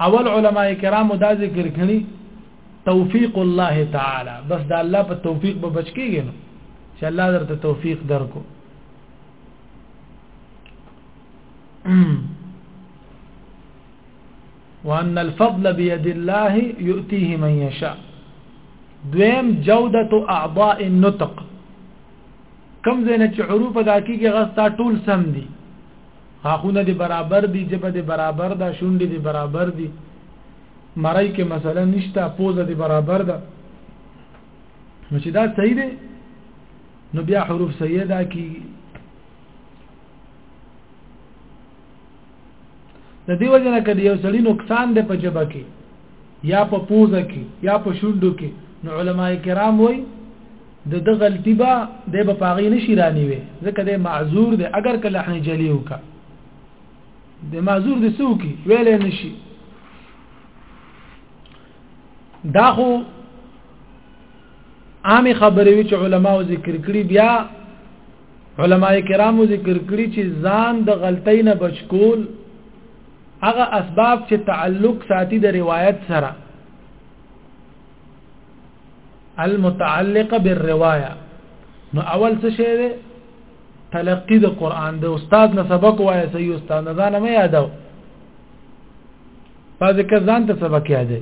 اول علما کرام دا ذکر کړي توفیق الله تعالی بس دا الله په توفیق به بچ کیږي نو چې الله درته توفیق درکو وان الفضل بيد الله يؤتيه من يشاء دویم جودة اعضاء النطق کم زینه چې حروف ادا کیږي غستا ټول سم دي غاخونه دي برابر دي جبه دي برابر ده شونډې دي برابر دي مرای کې مثلا نشته پوزه دي برابر ده نو چې دا صحیح دی نو بیا حروف صحیح ادا کیږي د دې وجه نه کړي یو سړی نقصان دی په جبه کې یا په پوزه کې یا په شونډو کې نو علما کرام وایي د د غلطي با د به پاغي نشي رانی وي ځکه د معذور دی اگر که لحن جلی وکا د معذور د سو کی ویل نشي دا خو عام خبرې وی چې علما او ذکر کړي بیا علما کرام ذکر کړي چې ځان د غلطۍ نه بچکول هغه اسباب چې تعلق ساتي د روایت سره المتعلقه بالروايه نو اول څه شی دی تلقی د قران د استاد نه سبق وایي سي استاد نه ځان مې یادو پاتې کزان ته سبق یادې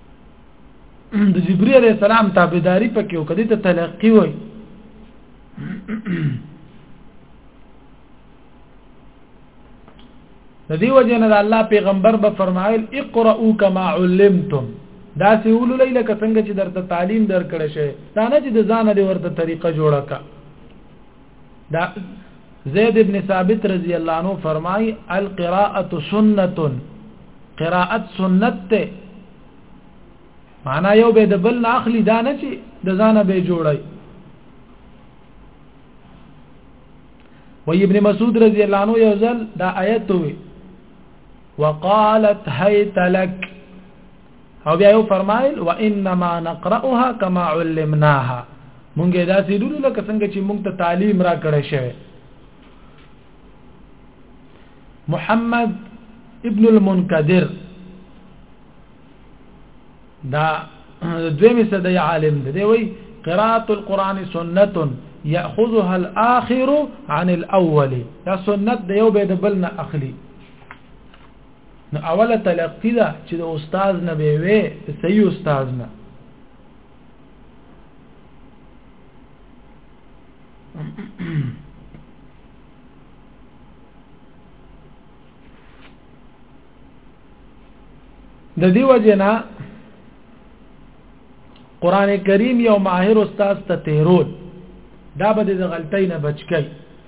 د جبريل عليه السلام تابعداري پکې او کدي ته تلقي وای د دې وجه نه الله پیغمبر به فرمایل اقرؤوا كما علمتم دا سی ولو لیله کڅنګ چې درته تعلیم درکړی شي دا نه چې د ځانه دی ورته طریقه جوړه کا دا زید ابن ثابت رضی الله عنه فرمای القراءه سنه قراءت سنت ته معنا یو به د بل نه اخلي دا نه چې د ځانه به جوړي و ابن مسعود رضی الله عنه یو ځل دا آیت وی وقالت هیت لک او بیا یو فرمایل وانما نقراها كما علمناها مونږه دا سیدلو لکه څنګه چې مونږ ته تعلیم را کړی شوی محمد ابن المنقدر دا دویمه صدې عالم دی وی قراءه القران سنت ياخذها الاخر عن الاول دا سنت دی یو به د بل نه اخلي نو اوله تلقی دا چې د استاد نه به وي د صحیح استاد نه د دې وجنا قران کریم یو ماهر استاد ته تهرود دا به د غلطۍ نه بچ کړي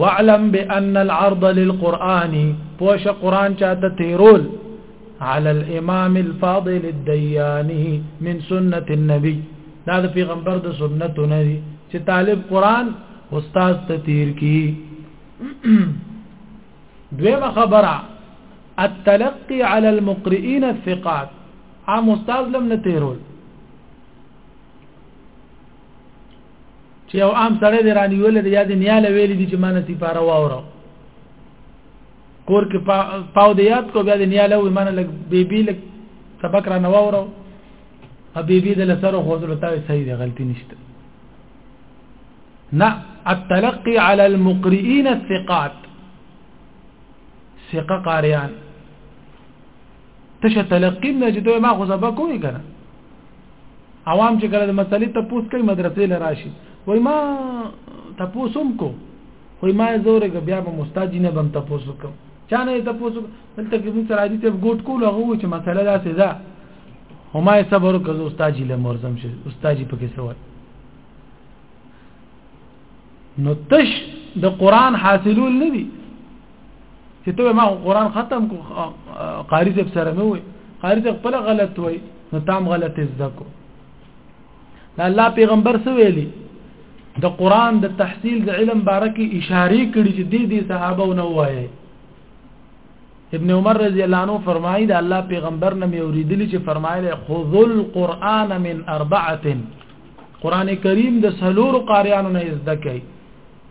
واعلم بأن العرض للقرآن بوش قرآن جاءت تيرول على الإمام الفاضل الدياني من سنة النبي هذا في غمبرد سنة سنتنا دي طالب قرآن استاذ تتيركي کی دویم خبره التلقي على المقرئين الثقات عام استاذ لم نتيرول چې یو عام سړی دی رانیول دی یا د نیاله ویل دي چې مانه سی پاره واورو کور کې پا پاو دی یاد کو بیا د نیاله وی مانه لګ بیبي لګ سبق را نواورو ا بیبي د لسره خو زړه تا صحیح دی غلطي نشته نه التلقي على المقرئين الثقات ثقه قاریان ته شه تلقین نه چې دوی ما خو سبق کوی کنه عوام چې کله د مسلې ته پوس کوي مدرسې لراشي وای ما تپوسم کو وای ما زورګ بیا به مستاج نه بم تپوسو کوم چانه تپوسو دلته کې موږ سره دې ته ګوټ کول هغه چې مسله دا څه ده هما صبر وکړو استاد له مرزم شي استاد پکې سوال نو تش د قران حاصلول نه دي چې ته ما قرآن ختم کو قاری صاحب سره مې وي قاری صاحب خپل غلط وي نو تام غلط زده کو دا الله پیغمبر سو ویلي د قرآن د تحصیل د علم باره کې اشاره کړي چې دې دې صحابه نه وایي ابن عمر رضی الله عنه فرمایي دا الله پیغمبر نه مې اوریدلی چې فرمایله خذل القرآن من اربعه قران کریم د سلور قاریانو نه زده کوي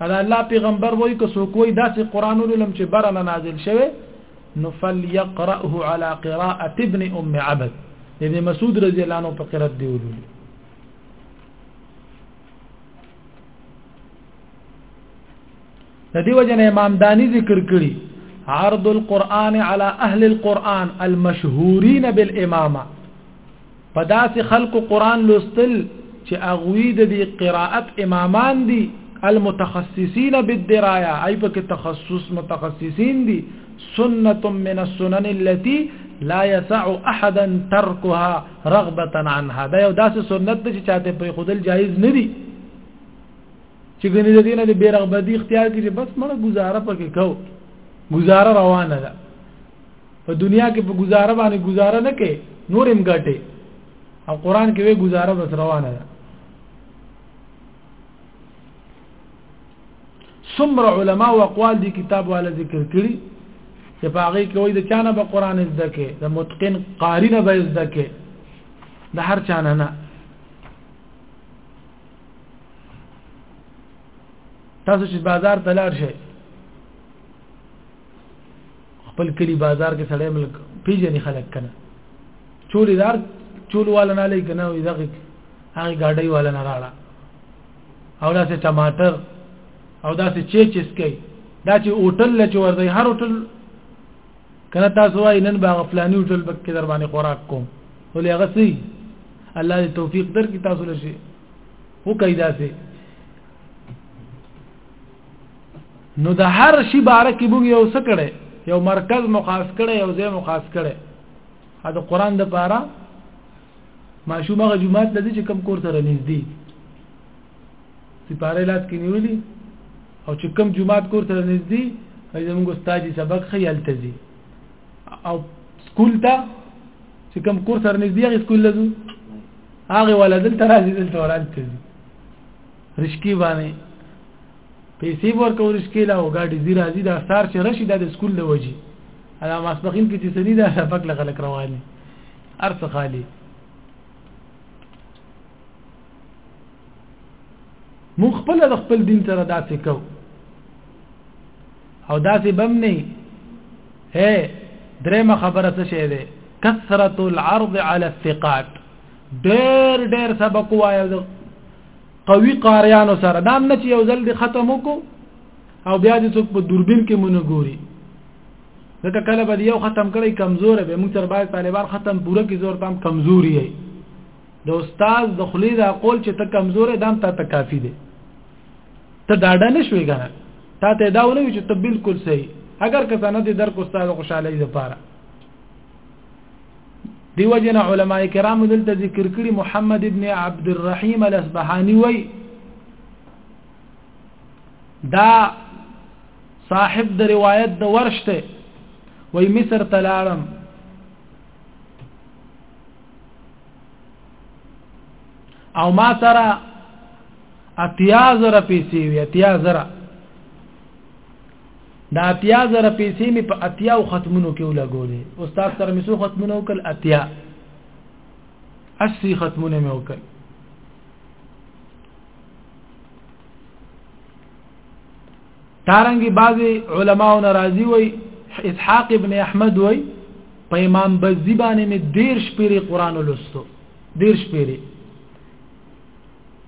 دا الله پیغمبر وای که څوک وای داسې قران ولم چې برنه نازل شوه نو فليقرأه على قراءة ابن ام عبد ابن مسعود رضی الله عنه په قرات دی ولولي د دې وجه نه امام دانی ذکر کړی عرض القرآن على اهل القرآن المشهورين بالامامه په داسې خلکو قرآن لوستل چې هغوی د دې قراءت امامان دي المتخصصین بالدرايه ای په کې تخصص متخصصین دي سنت من السنن التي لا يسع احدا تركها رغبه عنها دا یو داسې سنت چې چاته په خودل جایز نه دي چې ګنې د دینه د بیرغبدي اختیار کړي بس مړه گزاره پکې کو گزاره روانه ده په دنیا کې په گزاره باندې گزاره نه کې نور هم ګټه او قران کې وی گزاره بس روانه ده څومره علما او اقوال دي کتاب والا ذکر کړي چې په هغه کې وایي د چانه به قران زده کې د متقن قاری نه به زده کې د هر چانه نه تاسو چې بازار ته لاړ شئ خپل کلی بازار کې سړی ملک پیژنې خلک کنه چولې دار چول والا نه لګ نه وي دغه هغه گاډي والا نه راړه او داسې ټماټر او داسې چې چې سکي دا چې هوټل لچ ورځي هر هوټل کنه تاسو وايي نن باغ فلاني هوټل بکې در باندې خوراک کوم ولې هغه سي الله دې توفیق درکې تاسو لشي هو کیدا سي نو د هر شي باره کې موږ یو څه کړي یو مرکز مخاص کړي یو ځای مخاص کړي دا قران د پاره ماشوم هغه جمعات لدی چې کم کور سره نږدې سپاره لاس کې نیولې او چې کم جمعات کور سره نږدې زموږ استاد سبق خیال تزي او سکول ته چې کم کور سره نږدې هغه سکول لزو هغه ولادل ترازی دلته ورال تزي رشکی باندې پیسې ورکو رشکی لا او ګاډي زی راځي دا سار چې رشي د سکول د وجي انا ماسپخین کې چې سني دا پک لغه لک رواني ارس خالی مو خپل د خپل دین سره داسې کو او داسې بم نه هي درېمه خبره څه شه ده کثرت العرض على الثقات ډېر ډېر سبق وایو قوي قاریانو سره دا نه چې یو ځل دی ختم وکړو او بیا دې څوک په دوربین کې مونږ ګوري ځکه کله به یو ختم کړی کمزور به موږ تر باید طالبان ختم پوره کی زور تام کمزوري یي د استاد د خلی دا قول چې ته کمزور دام ته ته کافی دی ته داډه نشوي کنه تا ته دا ونه چې ته بالکل صحیح اگر که سند در کو استاد خوشاله لپاره دیو جن علماء کرام دلته ذکر کړي محمد ابن عبد الرحیم الاصبهانی وای دا صاحب د روایت د ورشته وای مصر تلالم او ما سره اتیا زره پیسې وی اتیا زره دا اتیا زره پیسې مې په اتیا او ختمونو کې ولګولې استاد سره مې څو ختمونه وکړ اتیا اسی ختمونه مې وکړ تارنګي بعضي علماو ناراضي وي اسحاق ابن احمد وي په امام بزي باندې مې دیر شپېری قران لوستو دیر شپېری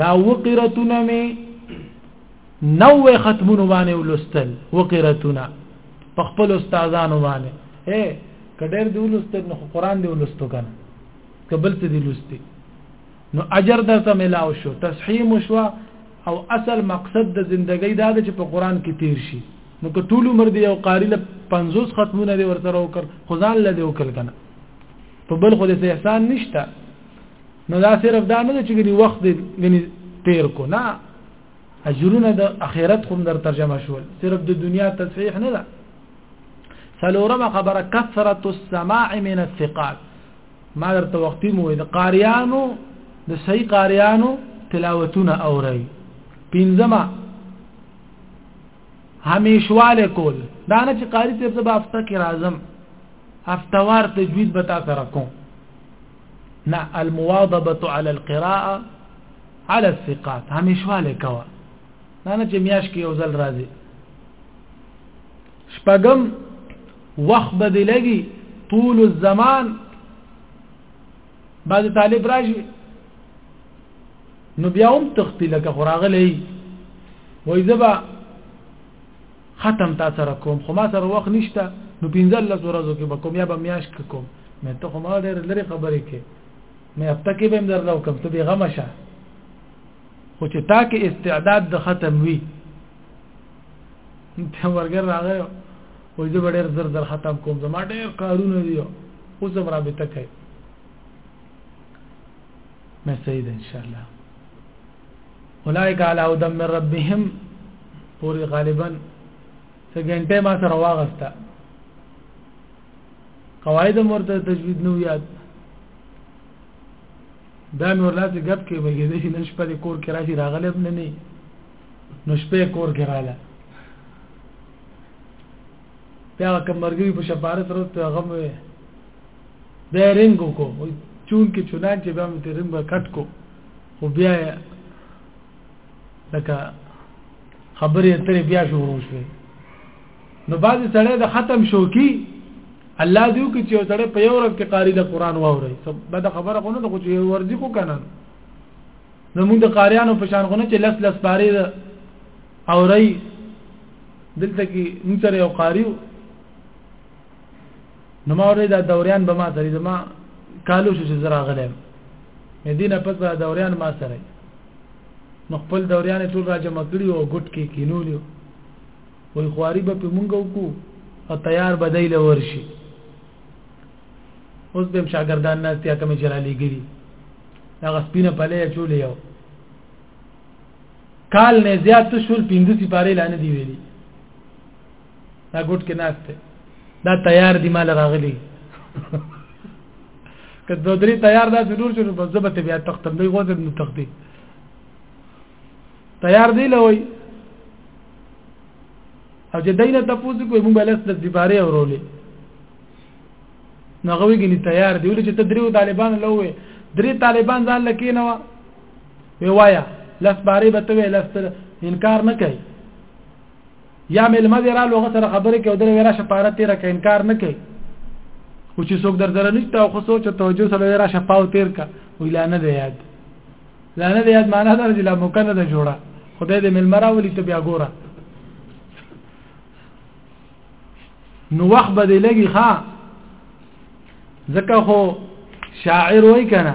دا وقرتونه می نو ختمونو باندې ولستل وقرتونه په خپل استادانو باندې اے کډیر دی ولستل نو قران دی ولستو کنه قبل ته دی لستی نو اجر درته ملاو شو تصحیح شو او اصل مقصد د زندګۍ دا چې په قران کې تیر شي نو که ټول عمر دی او قاری له 50 ختمونه دی ورته وکړ خدان له دی وکړ کنه په بل خو دې احسان نشته نو دا صرف دا نه چې ګني وخت دې ګني تیر کو نه اجرونه د اخرت کوم در ترجمه شول صرف د دنیا تصحیح نه ده سلورم خبره کثرت السماع من الثقات ما درته وختي مو د قاریانو د صحیح قاریانو تلاوتونه اوري پنځمه همیشواله کول دا نه چې قاری ته په هفته کې راځم هفتوار تجوید به تا سره کوم نه المواظبه على القراءه على الثقات همیشواله کوا دا نه چې میاش کې یو ځل راځي شپږم وخت بدې لګي طول الزمان بعد طالب راشي نو بیا هم تختی لکه خراغلی وای زبا ختم تا سره کوم خو ما سره وخت نشته نو پنځلس ورځو کې به کوم یا به میاشت کې کوم مې ته خو ما ډېر لري خبرې کې مې هفته کې به هم درله وکم ته بې غمه شه خو چې تا کې استعداد د ختم وي ته ورګر راغی او زه به ډېر زر زر ختم کوم زما ډېر کارونه دي اوس هم رابطه کوي مې صحیح ده انشاءالله اولئک علی هدى من ربهم پوری غالبا سګنټه ما سره واغستا قواعد مرته تجوید نو یاد دا نور لاس غب کې به دې نن شپه د کور کې راشي راغلب نه نه نو شپه کور کې رااله بیا کوم مرګي په شپاره تر ته غم وې به رنګو کو چون کې چونان چې به مې رنګ کټ کو خو بیا لکه خبرې اترې بیا شروع شوې نو بعضې سړی د ختم شوکي الله دې وکړي چې یو سړی په یو ورځ کې قاري د قرآن واوري به د خبره خو نه ده خو چې ورځي خو که نه زمونږ د قاریانو په شان خو نه چې لس لس پارې ده اوري دلته کې موږ سره یو قاري نو ما ورې دا دوریان به ما سره زما کالو شو چې زه راغلم مدینه پس به دوریان ما سره نو خپل دوریان ټول راجمع کړي او ګټ کې کینولیو وای خواري به په مونږ وکړو او تیار بدایله ورشي اوس به شاګردان ناس ته کوم چې را لګري هغه سپینه پلې چولې یو کال نه زیات شول 15 سپاره لانه دی ویلي دا ګډ کې ناشته دا تیار دی مال راغلی که دو درې تیار دا ضرور شنو په ځبته بیا تختم دی غوځ نو تختی تیار دی لوي او چې دینه تاسو کوی مونږ بلس د دیباره اورولې نو غوي ګني تیار دی ولې چې تدریو طالبان لوي درې طالبان ځان لکینه وا وی وایا لس باره به ته لس انکار نه کوي یا ملما دی را لوغه سره خبرې کوي درې ورا شپاره تیر کا انکار نه کوي خو چې څوک در سره نشته او خو سوچ توجه سره را شپاو تیر کا ویلا نه دی یاد لا نه دی یاد معنا دا چې لا موقع نه ده جوړه خدای دې ملما را ولي ته بیا ګوره نو وخت به دی لګي ها ځکه خو شاعر وای کنه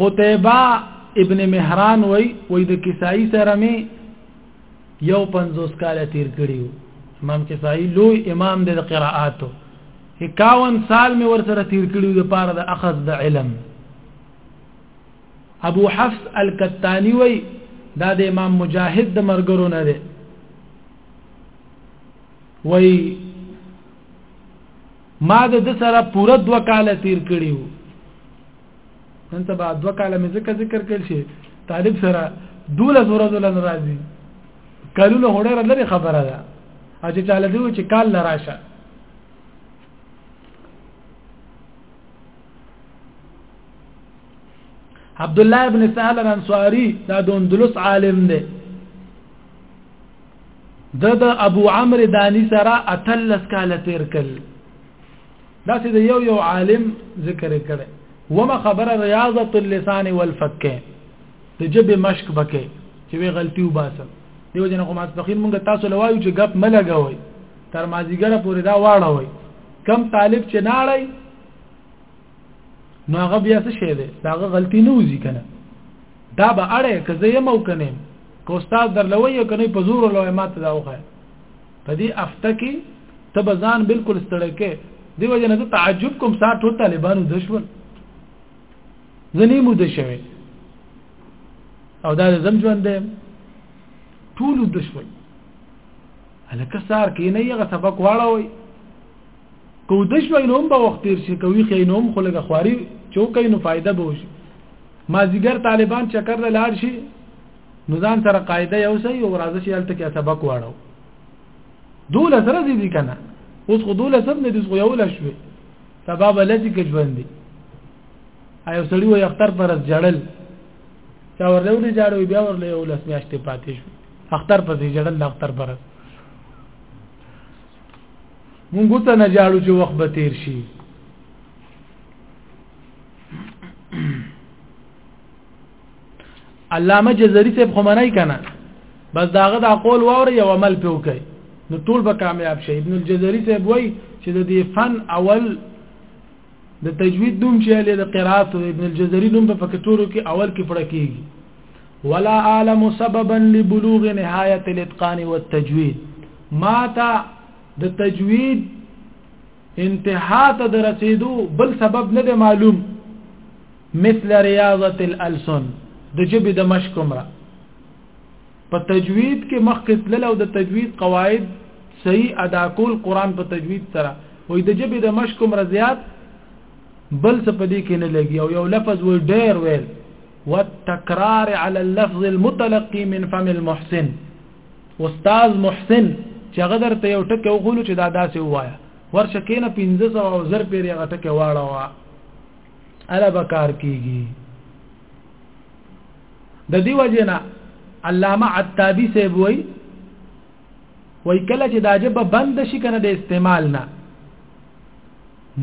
قتيبه ابن مهران وای وای د کسائی سره می یو 50 کال تیر کړیو امام کسائی لوی امام د قراءاتو 51 سال می ور سره تیر کړیو د پاره د اخذ د علم ابو حفص الکتانی وای دا د امام مجاهد د مرګرو نه دی وای ما د د سره پوره دوه کاله تیر کړی وو نن سبا دوه کاله مې ذکر ذکر کړل شي طالب سره دوله زوره دوله ناراضي کلونه هډره لري خبره ده اجه چاله دی چې کال لراشه عبد الله ابن سهل الانصاري دا د اندلس عالم دی د د ابو عمرو دانی سره اتلس کاله تیر کړ دا چې یو یو عالم ذکر کړي وما خبر رياضه اللسان والفك د جب مشک بکې چې وی غلطي وباسه دیو جن کومه تخین مونږ تاسو لوایو چې غپ ملګوي تر مازیګره پورې دا واړه وي کم طالب چې ناړی نو هغه بیا څه شی دی دا غلطي نه وځي کنه دا به اړه که زه یې مو کنه که استاد درلوي او کني په زور لوي ماته دا وخه په دې افته کې تبزان بالکل ستړکه دی وجه نه تعجب کوم سات ټول طالبانو دشول زنی مو د شوی او دا زم ژوند دی ټول دشول الکه سار کې نه یغه سبق واړوي که وده شوی نو هم به وخت تېر شي که ویښ یې نو هم خو لږه خواري چې وکړي نو فایده به وشي مازدیګر طالبان چکر ته لاړ شي نو ځان سره قاعده یو سي او راځي چې هلته کې سبق واړو دوله سره دي دي کنه اوس خو دوله سم نه دي خو یو لا شوي سبا به لږ کې ژوند دي ایو سړی وي اختر پر جړل چا ورلو دي جاړو بیا ورلې یو لاس میاشتې پاتې شو اختر پر جړل اختر پر مونږ ته نه جاړو چې وخت به تیر شي علامه جزري صاحب خو منای کنه بس داغه دا قول ووري او عمل په وکي نو ټول به کامیاب شي ابن الجزري صاحب وای چې د دې فن اول د تجوید دوم چې له د قرات او ابن الجزري دوم په فکتورو کې اول کې پړه کیږي ولا عالم سببا لبلوغ نهایت الاتقان والتجوید ما ته د تجوید انتها ته د رسیدو بل سبب نه دی معلوم مثل ریاضت الالسن د جبې د مشق عمره په تجوید کې مخکې تلل او د تجوید قواعد صحیح ادا کول قران په تجوید سره وې د جبې د مشق عمره زیات بل څه په دې کې نه لګي او یو لفظ و ډیر ویل والتکرار علی اللفظ المتلقي من فم المحسن استاد محسن چې هغه درته یو ټکی وغولو چې دا داسې وایا ورشه کینه 1500 او زر پیری هغه ټکی واړه وا الا بکار کیږي د دې وجنه علامه عتابی سی وای وای کله چې دا جبه بند شي کنه د استعمال نه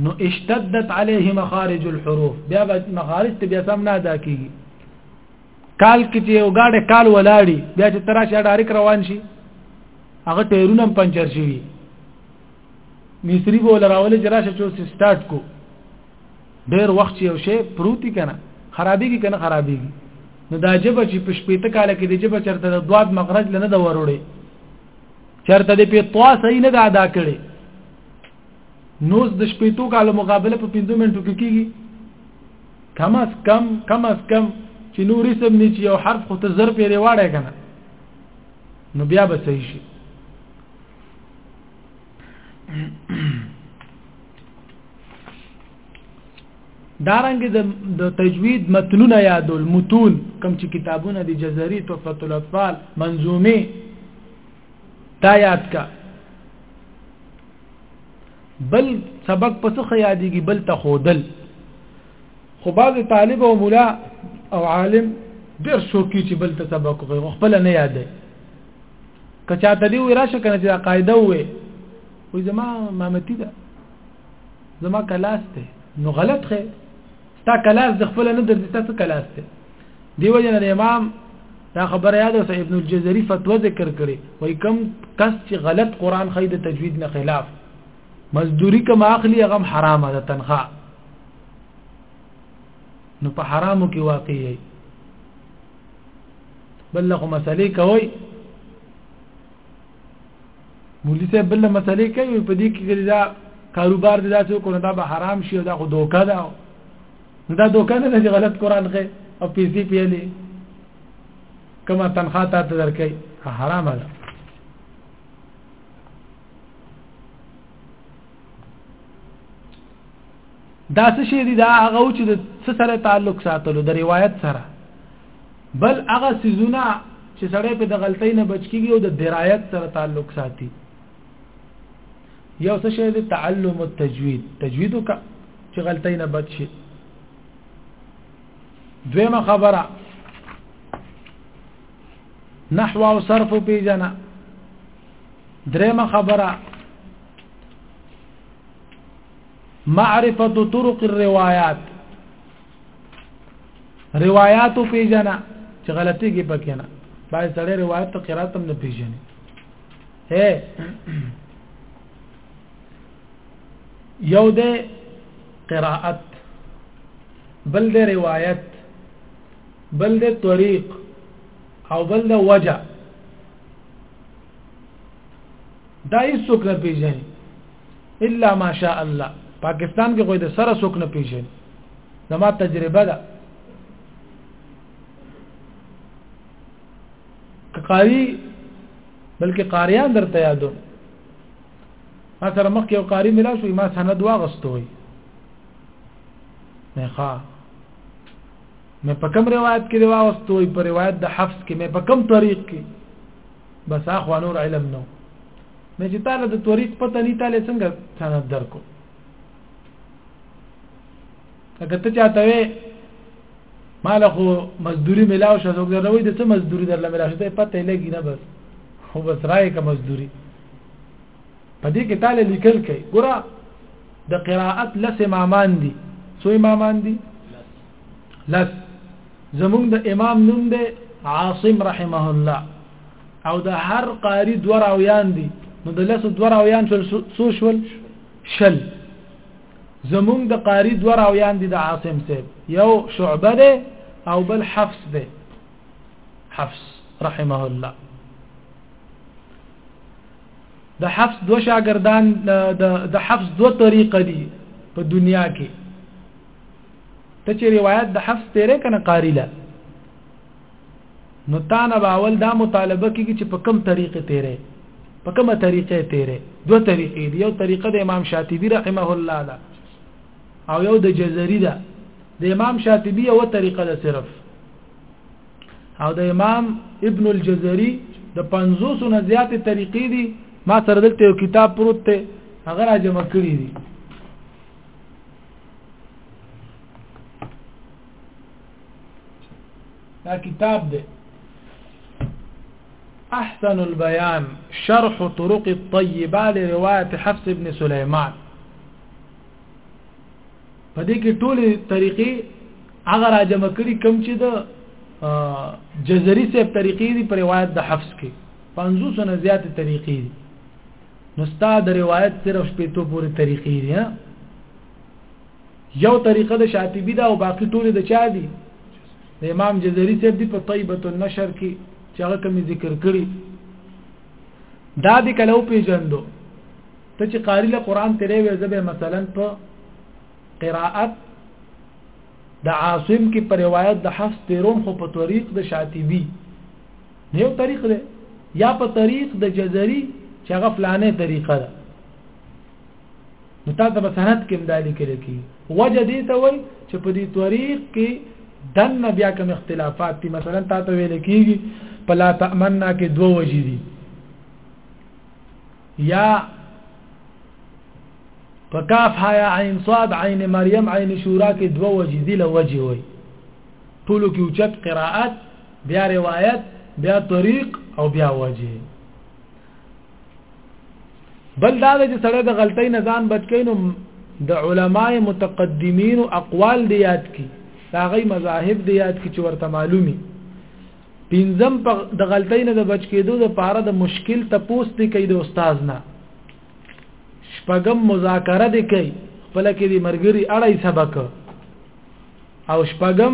نو اشتدت عليه مخارج الحروف بیا مخارج ته بیا سم نه ادا کیږي کال کې چې یو گاډه کال ولاړی بیا چې تراشه ډایرک روان شي هغه ټایرونه هم پنچر شي مصری بول راول جراشه چې سٹارټ کو ډیر وخت یو شی پروتي کنه خرابېږي کنه خرابېږي نو دا جبه چې په شپېته کال کې د جبه چرته د دواد مخرج لنه د وروړي چرته د په طوا صحیح نه ادا کړي نوز د شپېتو کالو مقابله په 15 منټو کې کیږي کم از کم کم از کم چې نور اسم نه چې یو حرف خو ته زر پیری واړی کنه نو بیا به صحیح شي دارنګ د تجوید متنونه یادول متون کم چې کتابونه د جزری تحفه الاطفال منظومه تا یاد کا بل سبق په څه یادېږي بل ته خودل خو بعض طالب او مولا او عالم ډېر شوقي چې بل ته سبق کوي خپل نه یادې کچا ته دی وراشه کنه چې قاعده وې وې زما مامتی ده زما کلاس ته نو غلط خې تا کلاس د خپل نه درځي تاسو کلاس ته دیو جن امام دا خبر یاد اوس ابن الجزري فتوا ذکر کړي وای کم کس چې غلط قران خې د تجوید نه خلاف مزدوری کم اخلي غم حرامه ده تنخواه نو په حرامو کې واقع یي بل له مسلې کوي مولوی صاحب بل مسلې کوي په دې کې دا کاروبار دې داسې وکړو دا به حرام شي دا خو دوکه ده دا دوکه نه چې غلط قران کې او پیسې پیلې کما تنخواه ته درکې حرام ده دا څه شی دی دا هغه چې د څه سره تعلق ساتلو د روایت سره بل هغه سيزونه چې سړی په د غلطۍ نه بچ کیږي او د درایت سره تعلق ساتي یو څه شی دی تعلم التجوید تجوید کا چې غلطۍ نه بچ شي دویمه خبره نحو او صرف پیجنه درېمه خبره معرفت طرق الروايات روایات پیژنه چې غلطي کې پکې نه باید سړی روایت ته قرات هم نه پیژني هه یو د قراءت بل د روایت بل د طریق او بل د وجه دا هیڅوک نه پیژني الا ماشاء الله پاکستان کې کوئی د سره څوک نه پیژني زما تجربه ده قاری بلکې قاریان درته یادو ما سره مخکې یو قاری ملا شو ما سند واغستو وي نه ښا مې په کوم روایت کې واغستو وي په روایت د حفص کې مې په کوم طریق کې بس اخوا نور علم نو نه چې تعالی د طریق پته نه تعالی څنګه سند درکو اګه ته چاته وې مال خو مزدوري ملاو شو څوک دروي د څه مزدوري درل ملاو شته پته لګی نه بس خو بس راي کا مزدوري پدې کې تعالی لیکل کوي ګوره د قراءت لس امامان دي سو امامان دي لس زمونږ د امام نوم دی عاصم رحمه الله او د هر قاری دو راویان دي نو د لس دو راویان شول سو شول شل زمونږ د قاری دو راویان دي د عاصم سیب یو شعبه ده او بل حفص ده حفص رحمه الله د حفص دو شاګردان د حفص دو طریقه دي په دنیا کې ته چې روایت د حفظ تیرې کنه قاری لا نو تا نه باول دا مطالبه کیږي چې په کوم طریقې تیرې په کومه طریقې تیرې دوه طریقې دی یو طریقه د امام شاطبی رحمه الله ده او یو د جزری ده د امام شاطبی یو طریقه ده صرف او د امام ابن الجزری د 500 نه زیات طریقې دي ما سره دلته یو کتاب پروت ته هغه راجمع کړی دي دا کتاب دی احسن البيان شرح طرق الطيبه لروايه حفص ابن سليمان په دې کې ټولې طریقې هغه راجم کړي کم چې د جزري سیب طریقې دي په روایت د حفص کې 500 نه زیاتې طریقې دي نو ستا د روایت صرف شپېتو پورې طریقې دي یو طریقه د شاطبی دا او باقی ټول د چا دي د امام جزری صاحب دی په طیبه النشر کې چې هغه کوم ذکر کړی دا د کلو پیجندو ته چې قاری له قران تیرې وې زبه مثلا په قراءت د عاصم کې په روایت د حفص تیروم خو په طریق د شاطبی نه یو طریق دی یا په طریق د جزري چې هغه فلانه طریقه ده نو تاسو په سند کې مدالي کې لکی وجه دې ته وای چې په دې طریق کې دن بیا کوم اختلافات دي مثلا تاسو ویل کیږي پلا تمنا کې دوه وجې دي یا فکاف حیا عین صاد عین مریم عین شورا کې دوه وجې دي لوجه وای ټولو کې اوچت قراءات بیا روایت بیا طریق او بیا وجه بل دا چې سره د غلطۍ نه ځان بچ کین د علماء متقدمین او اقوال دی یاد کی دا غي مذاهب دی یاد کی چې ورته معلومي پینځم د غلطۍ نه د بچ کېدو د پاره د مشکل تپوس دی کوي د استاد نه شپږم مذاکره دی کوي خپل کې دی مرګري اړای سبق او شپږم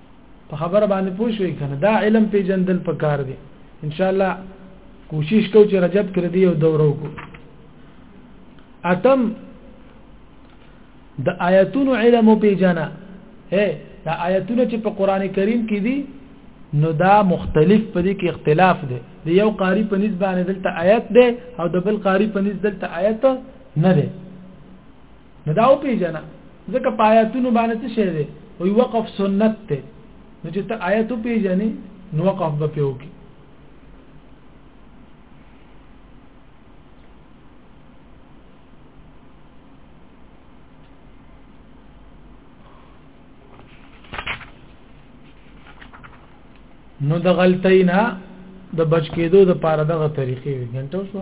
په خبره باندې پوه شوې کنه دا علم پیجندل پکار دی ان شاء الله کوشش کو چې رجب کړ دی او دوره وکړو اتم د آیاتونو علم پیجنا هه دا آیاتونه چې په قران کریم کې دي نو دا مختلف په دې کې اختلاف دی د یو قاری په نسبت باندې دلته آیات دی او د بل قاری په نسبت دلته آیات نه دی نو دا او پیژنه ځکه په آیاتونو باندې څه شی دی وی وقف سنت ته نو چې ته آیاتو پیژنې نو وقف به پیو کی نو د غلطینا د بچ کېدو د پاره دغه طریقې وي ګنټو شو